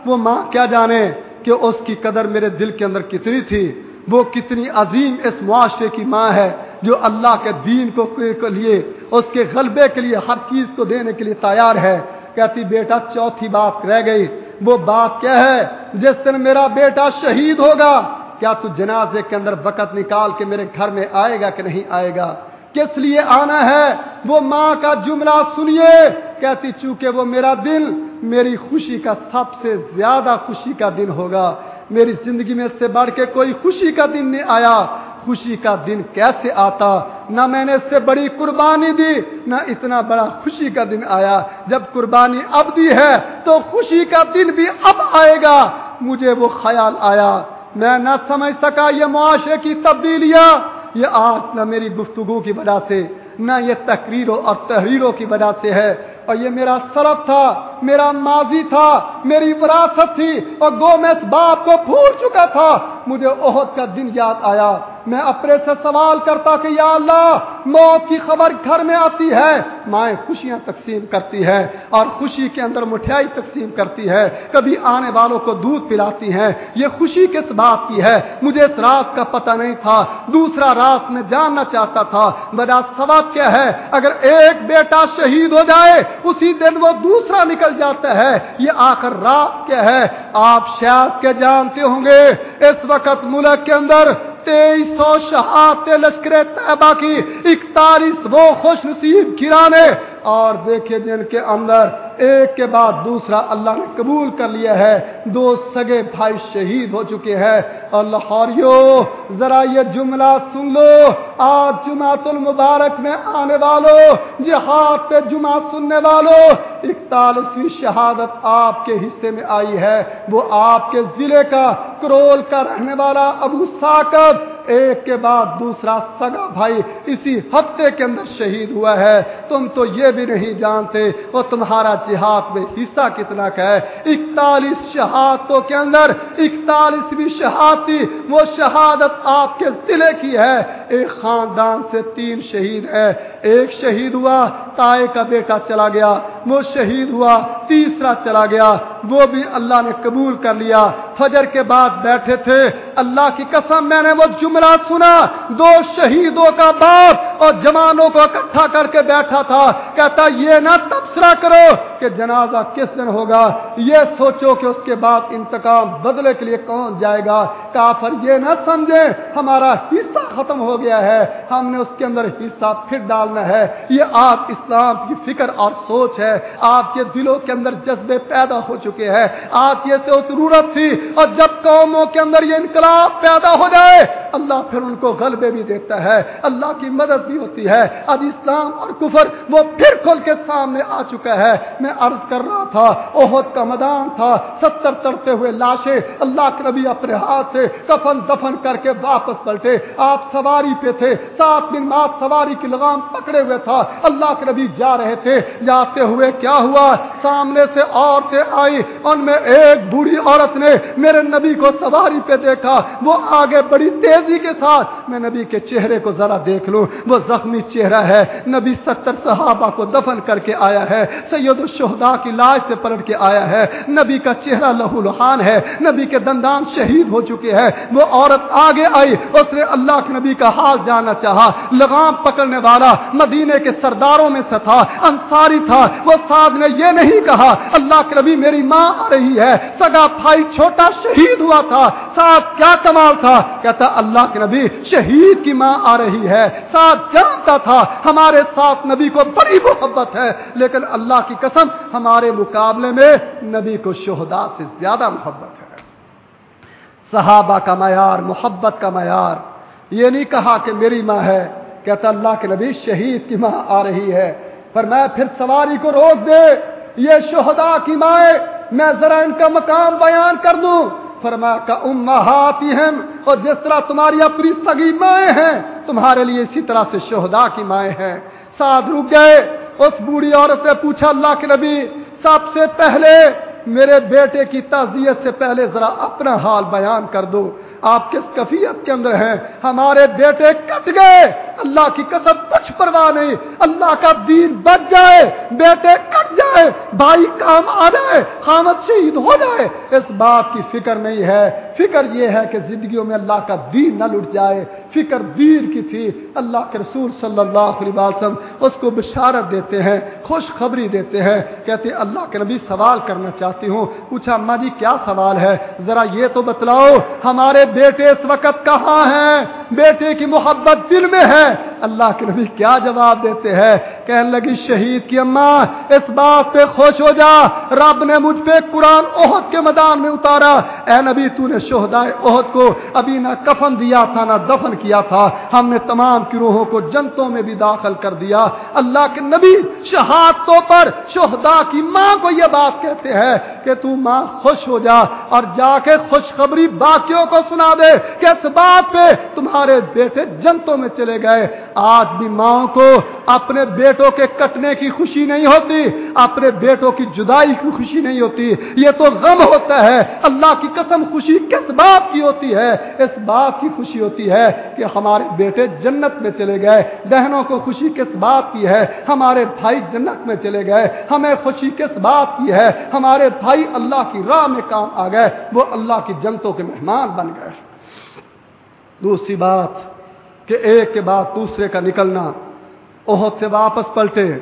وہ ماں کیا جانے کہ اس کی قدر میرے دل کے اندر کتنی تھی؟ وہ کتنی عظیم اس معاشرے کی ماں ہے جو اللہ کے دین کو کے لیے، اس کے غلبے کے لیے ہر چیز کو دینے کے لیے تیار ہے۔ کہتی بیٹا چوتھی بات رہ گئی، وہ بات کیا ہے؟ جس دن میرا بیٹا شہید ہوگا، کیا تو جنازے کے اندر وقت نکال کے میرے گھر میں آئے گا کہ نہیں آئے گا؟ کس لیے آنا ہے؟ وہ ماں کا جملہ سنیے۔ کہتی، چونکہ وہ میرا دل، میری خوشی کا سب سے زیادہ خوشی کا دن ہوگا۔ میری زندگی میں اس سے بڑھ کے کوئی خوشی کا دن نہیں آیا۔ خوشی کا دن کیسے آتا؟ نہ میں نے اس سے بڑی قربانی دی، نہ اتنا بڑا خوشی کا دن آیا۔ جب قربانی اب دی ہے، تو خوشی کا دن بھی اب آئے گا۔ مجھے وہ خیال آیا۔ میں نہ سمجھ سکا یہ معاشرے کی تبدیلیاں۔ یہ آج نہ میری گفتگو کی وجہ سے، نہ یہ تقریروں اور تحریروں کی وجہ سے ہے۔ اور یہ میرا سرف تھا، میرا ماضی تھا، میری وراثت تھی، اور گو میں اس باپ کو پھول چکا تھا۔ مجھے عہد کا دن یاد آیا۔ میں اپنے سے سوال کرتا کہ یا اللہ، موت کی خبر گھر میں آتی ہے، مائیں خوشیاں تقسیم کرتی ہے اور خوشی کے اندر مٹھائی تقسیم کرتی ہے، کبھی آنے والوں کو دودھ پلاتی ہیں، یہ خوشی کس بات کی ہے؟ مجھے اس رات کا پتہ نہیں تھا، دوسرا راز میں جاننا چاہتا تھا میرا سواب کیا ہے، اگر ایک بیٹا شہید ہو جائے، اسی دن وہ دوسرا نکل جاتا ہے، یہ آخر رات کیا ہے؟ آپ شاید کے جانتے ہوں گے، اس وقت ملک کے اندر تیئیس سو شہاد لشکر طیبہ کی اکتالیس وہ خوش نصیب گرانے اور دیکھیے جی جن کے اندر ایک کے بعد دوسرا اللہ نے قبول کر لیا ہے۔ دو سگے بھائی شہید ہو چکے ہیں۔ اللہ ذرا یہ جملہ سن لو۔ آج جمعۃ المبارک میں آنے والوں جہاد پہ جمعہ سننے والوں اکتالیسویں شہادت آپ کے حصے میں آئی ہے۔ وہ آپ کے ضلع کا، کرول کا رہنے والا ابو ساکت ایک کے بعد دوسرا سگا بھائی اسی ہفتے کے اندر شہید ہوا ہے۔ تم تو یہ بھی نہیں جانتے وہ تمہارا جہاد میں حصہ کتنا کا ہے۔ اکتالیس شہادتوں کے اندر اکتالیسویں شہادتی وہ شہادت آپ کے ضلع کی ہے۔ ایک خاندان سے تین شہید ہے۔ ایک شہید ہوا، تائے کا بیٹا چلا گیا۔ وہ شہید ہوا، تیسرا چلا گیا، وہ بھی اللہ نے قبول کر لیا۔ فجر کے بعد بیٹھے تھے، اللہ کی قسم میں نے وہ جملہ سنا، دو شہیدوں کا باپ اور جوانوں کو اکٹھا کر کے بیٹھا تھا۔ کہتا، یہ نہ تبصرہ کرو کہ جنازہ کس دن ہوگا؟ یہ سوچو کہ اس کے بعد انتقام بدلے کے لیے کون جائے گا؟ کافر یہ نہ سمجھے، ہمارا حصہ ختم ہو گیا ہے، ہم نے اس کے اندر حصہ پھر ڈالنا ہے۔ یہ آپ اسلام کی فکر اور سوچ ہے۔ آپ کے دلوں کے اندر جذبے پیدا ہو چکے ہیں۔ آپ یہ ضرورت تھی، اور جب قوموں کے اندر یہ انقلاب پیدا ہو جائے، اللہ پھر ان کو غلبے بھی دیتا ہے، اللہ کی مدد بھی ہوتی ہے۔ اب اسلام اور کفر وہ پھر کھل کے سامنے آ چکا ہے۔ میں عرض کر رہا تھا، عہد کا میدان تھا، ستر ترتے ہوئے لاشیں اللہ کے نبی اپنے ہاتھ سے کفن دفن کر کے واپس پلٹے۔ آپ سواری پہ تھے، سات دن بعد سواری کی لگام پکڑے ہوئے تھا۔ اللہ کے نبی جا رہے تھے، جاتے ہوئے کیا ہوا؟ سامنے سے عورتیں آئی ان میں ایک بوڑھی عورت نے میرے نبی کو سواری پہ دیکھا۔ وہ آگے بڑی تیزی کے ساتھ، میں نبی کے چہرے کو ذرا دیکھ لوں۔ وہ زخمی چہرہ ہے۔ نبی ستر صحابہ کو دفن کر کے آیا ہے۔ سید الش الشہدا کی لاش سے پلٹ کے آیا ہے۔ نبی کا چہرہ لہو لہان ہے۔ نبی کے دندان شہید ہو چکے ہیں۔ وہ عورت آگے آئی۔ اس نے اللہ کے نبی کا حال جانا چاہا۔ لگام پکڑنے والا مدینے کے سرداروں میں سے تھا۔ انصاری تھا۔ وہ ساتھ نے یہ نہیں کہا، اللہ کے نبی میری ماں آ رہی ہے۔ سگا بھائی چھوٹا شہید ہوا تھا۔ ساتھ کیا کمال تھا؟ کہتا، اللہ کے نبی شہید کی ماں آ رہی ہے۔ ساتھ جانتا تھا۔ ہمارے ساتھ نبی کو بڑی محبت ہے۔ لیکن اللہ کی قسم وسلم ہمارے مقابلے میں نبی کو شہدا سے زیادہ محبت ہے۔ صحابہ کا معیار، محبت کا معیار۔ یہ نہیں کہا کہ میری ماں ہے، کہتا اللہ کے نبی شہید کی ماں آ رہی ہے۔ پر میں پھر سواری کو روک دے، یہ شہدا کی مائیں میں ذرا ان کا مقام بیان کر دوں۔ فرما کا امہاتی ہیں اور جس طرح تمہاری اپنی سگی مائیں ہیں، تمہارے لیے اسی طرح سے شہدا کی مائیں ہیں۔ ساتھ رک گئے اس بوڑھی عورت نے پوچھا، اللہ کے نبی، سب سے پہلے میرے بیٹے کی تعزیت سے پہلے ذرا اپنا حال بیان کر دو۔ آپ کس کفیت کے اندر ہیں؟ ہمارے بیٹے کٹ گئے۔ اللہ کی قسم، کچھ پرواہ نہیں۔ اللہ کا دین بچ جائے، بیٹے کٹ جائے، بھائی کام آ جائے، خامد شہید ہو جائے۔ اس بات کی فکر نہیں ہے۔ فکر یہ ہے کہ زندگیوں میں اللہ کا دین نہ لٹ جائے۔ فکر دین کی تھی، اللہ کے رسول صلی اللہ علیہ وسلم اس کو بشارت دیتے ہیں خوش خبری دیتے ہیں، کہتے ہیں، اللہ کے نبی سوال کرنا چاہتی ہوں، پوچھا اما جی کیا سوال ہے؟ ذرا یہ تو بتلاؤ، ہمارے بیٹے اس وقت کہاں ہیں؟ بیٹے کی محبت دل میں ہے۔ اللہ کے نبی کیا جواب دیتے ہیں؟ کہنے لگی، شہید کی اماں، اس بات پہ خوش ہو جا، رب نے مجھ پہ قرآن عہد کے میدان میں اتارا۔ اے نبی، تو نے شہدائے عہد کو، ابھی نہ کفن دیا تھا، نہ دفن کیا تھا۔ ہم نے تمام گروہوں کو جنتوں میں بھی داخل کر دیا۔ اللہ کے نبی شہادتوں پر شہدا کی ماں کو یہ بات کہتے ہیں کہ تو ماں خوش ہو جا اور جا کے خوشخبری باقیوں کو سنا دے کہ اس بات پہ تمہارے بیٹے جنتوں میں چلے گئے۔ آج بھی ماں کو اپنے بیٹوں کے کٹنے کی خوشی نہیں ہوتی، اپنے بیٹوں کی جدائی کی خوشی نہیں ہوتی۔ یہ تو غم ہوتا ہے۔ اللہ کی قسم خوشی کس بات کی ہوتی ہے؟ اس بات کی خوشی ہوتی ہے کہ ہمارے بیٹے جنت میں چلے گئے۔ بہنوں کو خوشی کس بات کی ہے؟ ہمارے بھائی جنت میں چلے گئے۔ ہمیں خوشی کس بات کی ہے؟ ہمارے بھائی اللہ کی راہ میں کام آ گئے۔ وہ اللہ کی جنتوں کے مہمان بن گئے۔ دوسری بات کہ ایک کے بعد دوسرے کا نکلنا۔ عہد سے واپس پلٹے۔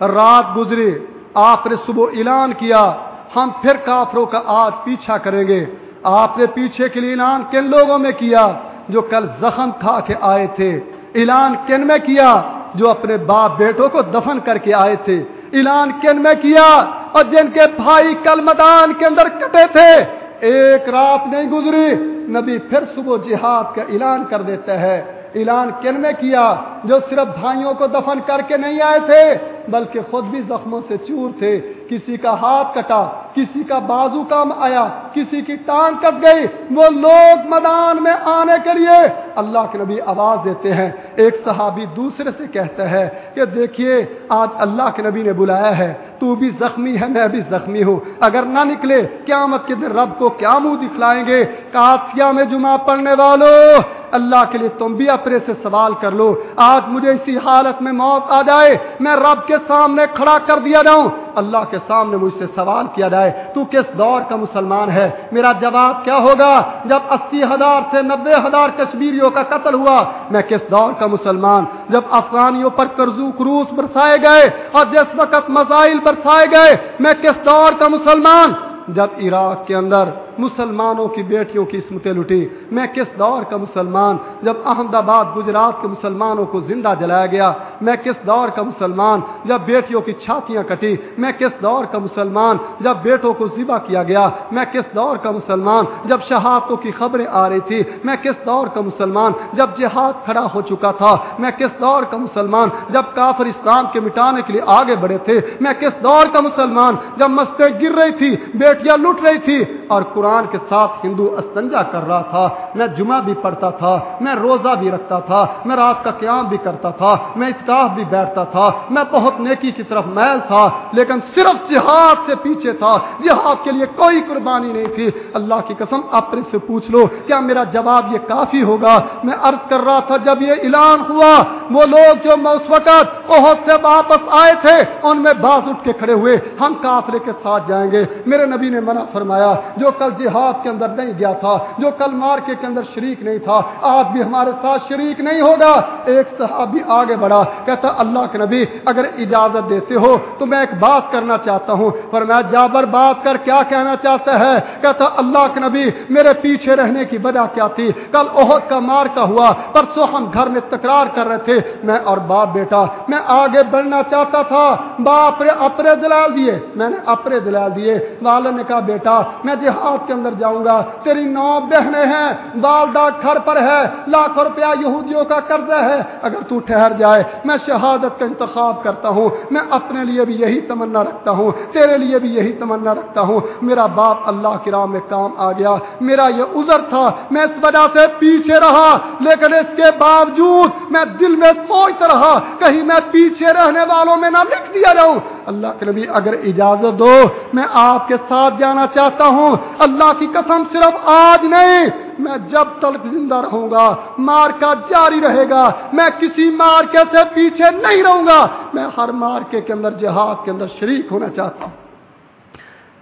رات گزری۔ آپ نے صبح اعلان کیا۔ ہم پھر کافروں کا آج پیچھا کریں گے۔ آپ نے پیچھے کے لیے اعلان کن لوگوں میں کیا؟ جو کل زخم کھا کے آئے تھے۔ اعلان کن میں کیا؟ جو اپنے باپ بیٹوں کو دفن کر کے آئے تھے۔ اعلان کن میں کیا؟ اور جن کے بھائی کل میدان کے اندر کٹے تھے۔ ایک رات نہیں گزری۔ نبی پھر صبح جہاد کا اعلان کر دیتا ہے۔ اعلان کن میں کیا جو صرف بھائیوں کو دفن کر کے نہیں آئے تھے، بلکہ خود بھی زخموں سے چور تھے۔ کسی کا ہاتھ کٹا، کسی کا بازو کام آیا، کسی کی ٹانگ کٹ گئی۔ وہ لوگ میدان میں آنے کے لیے اللہ کے نبی آواز دیتے ہیں۔ ایک صحابی دوسرے سے کہتا ہے کہ دیکھیے، آج اللہ کے نبی نے بلایا ہے۔ تو بھی زخمی ہے، میں بھی زخمی ہوں۔ اگر نہ نکلے، قیامت کے دن رب کو کیا منہ دکھلائیں گے؟ کافیا میں جمعہ پڑھنے والوں اللہ کے لیے تم بھی اپنے سے سوال کر لو۔ آج مجھے اسی حالت میں موت آ جائے۔ میں رب کے سامنے کھڑا کر دیا جاؤں۔ اللہ کے سامنے مجھ سے سوال کیا جائے۔ تو کس دور کا مسلمان ہے؟ میرا جواب کیا ہوگا؟ جب اسی ہزار سے نبے ہزار کشمیریوں کا قتل ہوا، میں کس دور کا مسلمان؟ جب افغانیوں پر کرزو کروس برسائے گئے اور جس وقت مسائل برسائے گئے، میں کس دور کا مسلمان؟ جب عراق کے اندر مسلمانوں کی بیٹیوں کی اسمتیں لٹی میں کس دور کا مسلمان؟ جب احمد آباد گجرات کے مسلمانوں کو زندہ جلایا گیا، میں کس دور کا مسلمان؟ جب بیٹیوں کی چھاتیاں کٹی میں کس دور کا مسلمان؟ جب بیٹوں کو ذبح کیا گیا، میں کس دور کا مسلمان؟ جب شہادتوں کی خبریں آ رہی تھی میں کس دور کا مسلمان؟ جب جہاد کھڑا ہو چکا تھا، میں کس دور کا مسلمان؟ جب کافر اسلام کے مٹانے کے لیے آگے بڑھے تھے، میں کس دور کا مسلمان؟ جب مستے گر رہی تھی بیٹیاں لٹ رہی تھی اور قرآن کے ساتھ ہندو استنجا کر رہا تھا میں جمعہ بھی پڑھتا تھا میں روزہ بھی رکھتا تھا میں رات کا قیام بھی کرتا تھا میں اتکاف بھی بیٹھتا تھا۔ میں بہت نیکی کی طرف میل تھا، لیکن صرف جہاد سے پیچھے تھا۔ جہاد کے لیے کوئی قربانی نہیں تھی۔ اللہ کی قسم، اپنے سے پوچھ لو، کیا میرا جواب یہ کافی ہوگا؟ میں عرض کر رہا تھا، جب یہ اعلان ہوا، وہ لوگ جو اس وقت بہت سے واپس آئے تھے، ان میں باز اٹھ کے کھڑے ہوئے، ہم کافرے کے ساتھ جائیں گے۔ میرے نبی نے منع فرمایا، جو کل جہاد کے اندر نہیں گیا تھا، جو کل مارکے کے اندر شریک نہیں تھا، آج بھی ہمارے ساتھ شریک نہیں ہوگا۔ ایک صحابی آگے بڑھا، کہتا، اللہ کے نبی، اگر اجازت دیتے ہو تو میں ایک بات کرنا چاہتا ہوں۔ پر میں جابر، بات کر، کیا کہنا چاہتا ہے؟ کہتا، اللہ کے نبی، میرے پیچھے رہنے کی وجہ کیا تھی؟ کل عہد کا مار کا ہوا، پرسوں ہم گھر میں تکرار کر رہے تھے۔ میں اور باپ، بیٹا، میں آگے بڑھنا چاہتا تھا۔ باپ نے اپنے دلال دیے۔ میں نے اپنے دلال دیے۔ والد نے کہا، بیٹا، میں جہاد جماعت کے اندر جاؤں گا۔ تیری نو بہنیں ہیں والدہ گھر پر ہے، لاکھوں روپیہ یہودیوں کا قرضہ ہے۔ اگر تو ٹھہر جائے، میں شہادت کا انتخاب کرتا ہوں۔ میں اپنے لیے بھی یہی تمنا رکھتا ہوں، تیرے لیے بھی یہی تمنا رکھتا ہوں۔ میرا باپ اللہ کی راہ میں کام آ گیا، میرا یہ عذر تھا۔ میں اس وجہ سے پیچھے رہا، لیکن اس کے باوجود میں دل میں سوچتا رہا، کہیں میں پیچھے رہنے والوں میں نہ لکھ دیا جاؤں۔ اللہ کے نبی اگر اجازت دو، میں آپ کے ساتھ جانا چاہتا ہوں۔ اللہ کی قسم صرف آج نہیں، میں جب تلک زندہ رہوں گا، مار کا جاری رہے گا۔ میں کسی مارکے سے پیچھے نہیں رہوں گا۔ میں ہر مارکے کے اندر، جہاد کے اندر شریک ہونا چاہتا ہوں۔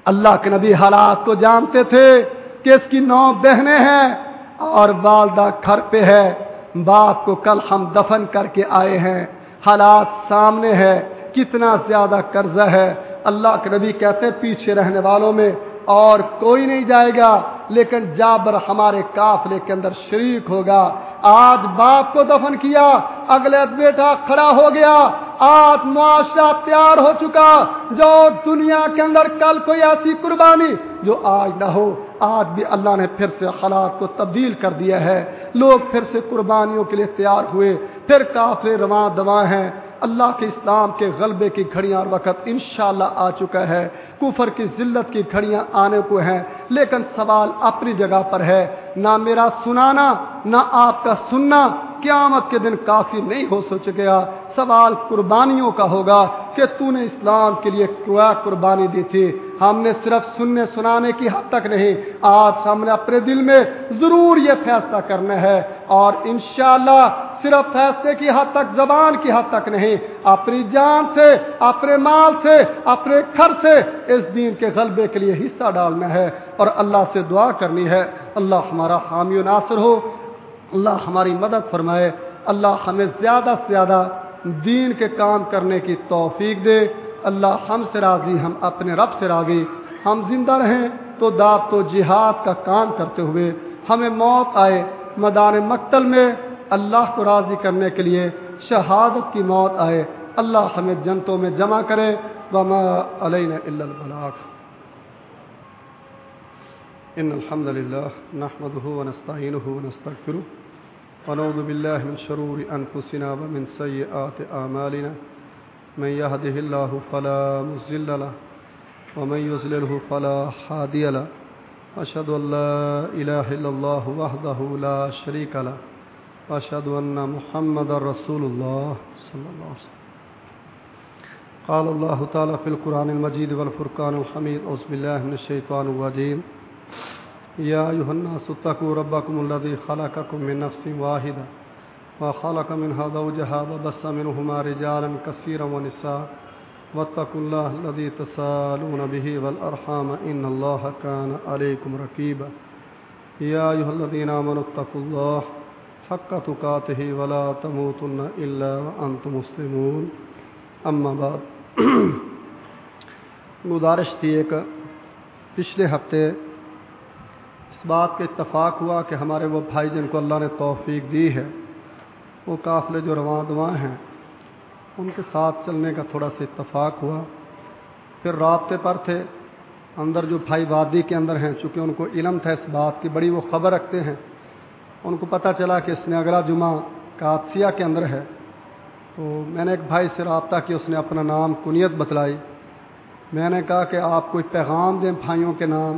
اللہ کے نبی حالات کو جانتے تھے کہ اس کی نو بہنیں ہیں اور والدہ گھر پہ ہے۔ باپ کو کل ہم دفن کر کے آئے ہیں۔ حالات سامنے ہے کتنا زیادہ قرضہ ہے۔ اللہ کے نبی کہتے ہیں، پیچھے رہنے والوں میں اور کوئی نہیں جائے گا، لیکن جابر ہمارے قافلے کے اندر شریک ہوگا۔ آج باپ کو دفن کیا، اگلے بیٹا کھڑا ہو گیا۔ آج معاشرہ تیار ہو چکا، جو دنیا کے اندر کل کوئی ایسی قربانی جو آج نہ ہو۔ آج بھی اللہ نے پھر سے حالات کو تبدیل کر دیا ہے۔ لوگ پھر سے قربانیوں کے لیے تیار ہوئے۔ پھر کافلے رواں دواں ہیں۔ اللہ کے اسلام کے غلبے کی گھڑیاں اور وقت انشاءاللہ آ چکا ہے۔ کفر کی ذلت کی گھڑیاں آنے کو ہیں، لیکن سوال اپنی جگہ پر ہے۔ نہ میرا سنانا، نہ آپ کا سننا قیامت کے دن کافی نہیں ہو سکے گا سوال قربانیوں کا ہوگا کہ تو نے اسلام کے لیے قربانی دی تھی۔ ہم نے صرف سننے سنانے کی حد تک نہیں آج ہم نے اپنے دل میں ضرور یہ فیصلہ کرنا ہے۔ اور انشاءاللہ صرف فیصلے کی حد تک، زبان کی حد تک نہیں، اپنی جان سے، اپنے مال سے، اپنے گھر سے اس دین کے غلبے کے لیے حصہ ڈالنا ہے اور اللہ سے دعا کرنی ہے۔ اللہ ہمارا حامی و ناصر ہو۔ اللہ ہماری مدد فرمائے۔ اللہ ہمیں زیادہ سے زیادہ دین کے کام کرنے کی توفیق دے۔ اللہ ہم سے راضی، ہم اپنے رب سے راضی۔ ہم زندہ رہیں تو داب تو جہاد کا کام کرتے ہوئے ہمیں موت آئے مدان مقتل میں۔ اللہ کو راضی کرنے کے لیے شہادت کی موت آئے۔ اللہ ہمیں جنتوں میں جمع کرے۔ وما علینا الا البلاغ۔ ان الحمد لله نحمده ونستعينه ونستغفره۔ ونعوذ بالله من شرور انفسنا ومن سيئات اعمالنا۔ من يهده الله فلا مضل له ومن يضلله فلا هادي له۔ اشهد ان لا اله الا الله وحده لا شريك له۔ واشهد ان محمدا رسول الله صلى الله عليه وسلم. قال الله تعالى في القرآن المجيد والفرقان الحميد، أعوذ بالله من الشيطان الرجيم. يا أيها الناس اتقوا ربكم الذي خلقكم من نفس واحدة وخلق منها زوجها وبث منهما رجالا كثيرا ونساء. واتقوا الله الذي تسالون به والأرحام إن الله كان عليكم رقيبا. يا أيها الذين آمنوا اتقوا الله حق تقاته ولا تموتن إلا وأنتم مسلمون. اما بعد، گزارش تھی ایک پچھلے ہفتے اس بات کا اتفاق ہوا کہ ہمارے وہ بھائی جن کو اللہ نے توفیق دی ہے، وہ قافلے جو رواں دواں ہیں، ان کے ساتھ چلنے کا تھوڑا سا اتفاق ہوا۔ پھر رابطے پر تھے، اندر جو بھائی وادی کے اندر ہیں، چونکہ ان کو علم تھا، اس بات کی بڑی وہ خبر رکھتے ہیں۔ ان کو پتہ چلا کہ اس نے اگلا جمعہ کاتسیہ کے اندر ہے۔ تو میں نے ایک بھائی سے رابطہ کیا، اس نے اپنا نام، کنیت بتلائی۔ میں نے کہا کہ آپ کوئی پیغام دیں بھائیوں کے نام۔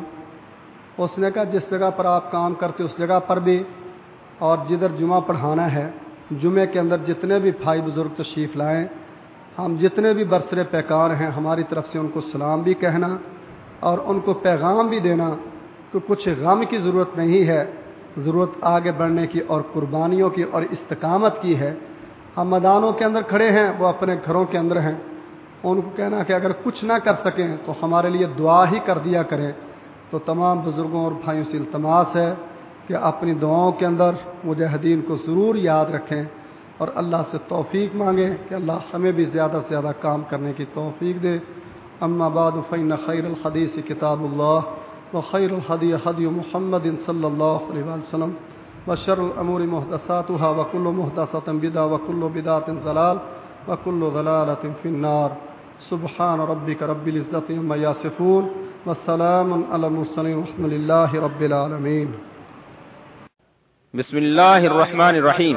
اس نے کہا جس جگہ پر آپ کام کرتے اس جگہ پر بھی، اور جدھر جمعہ پڑھانا ہے، جمعے کے اندر جتنے بھی بھائی بزرگ تشریف لائیں، ہم جتنے بھی برسر پیکار ہیں، ہماری طرف سے ان کو سلام بھی کہنا اور ان کو پیغام بھی دینا۔ کہ کچھ غم کی ضرورت نہیں ہے۔ ضرورت آگے بڑھنے کی اور قربانیوں کی اور استقامت کی ہے۔ ہم میدانوں کے اندر کھڑے ہیں، وہ اپنے گھروں کے اندر ہیں۔ ان کو کہنا کہ اگر کچھ نہ کر سکیں تو ہمارے لیے دعا ہی کر دیا کریں۔ تو تمام بزرگوں اور بھائیوں سے التماس ہے کہ اپنی دعاؤں کے اندر مجاہدین کو ضرور یاد رکھیں اور اللہ سے توفیق مانگیں کہ اللہ ہمیں بھی زیادہ سے زیادہ کام کرنے کی توفیق دے۔ اما بعد فین خیر الحدیث کتاب اللہ۔ و خیر الحدی حدی محمد صلی اللہ علیہ وسلم بشر العمور محدثاتها وكل محدثة بدعة وكل بدعة ضلال وكل ضلالة في النار. سبحان ربك رب العزة عما يصفون والسلام على المرسلين والحمد لله رب العالمين. بسم اللہ الرحمن الرحیم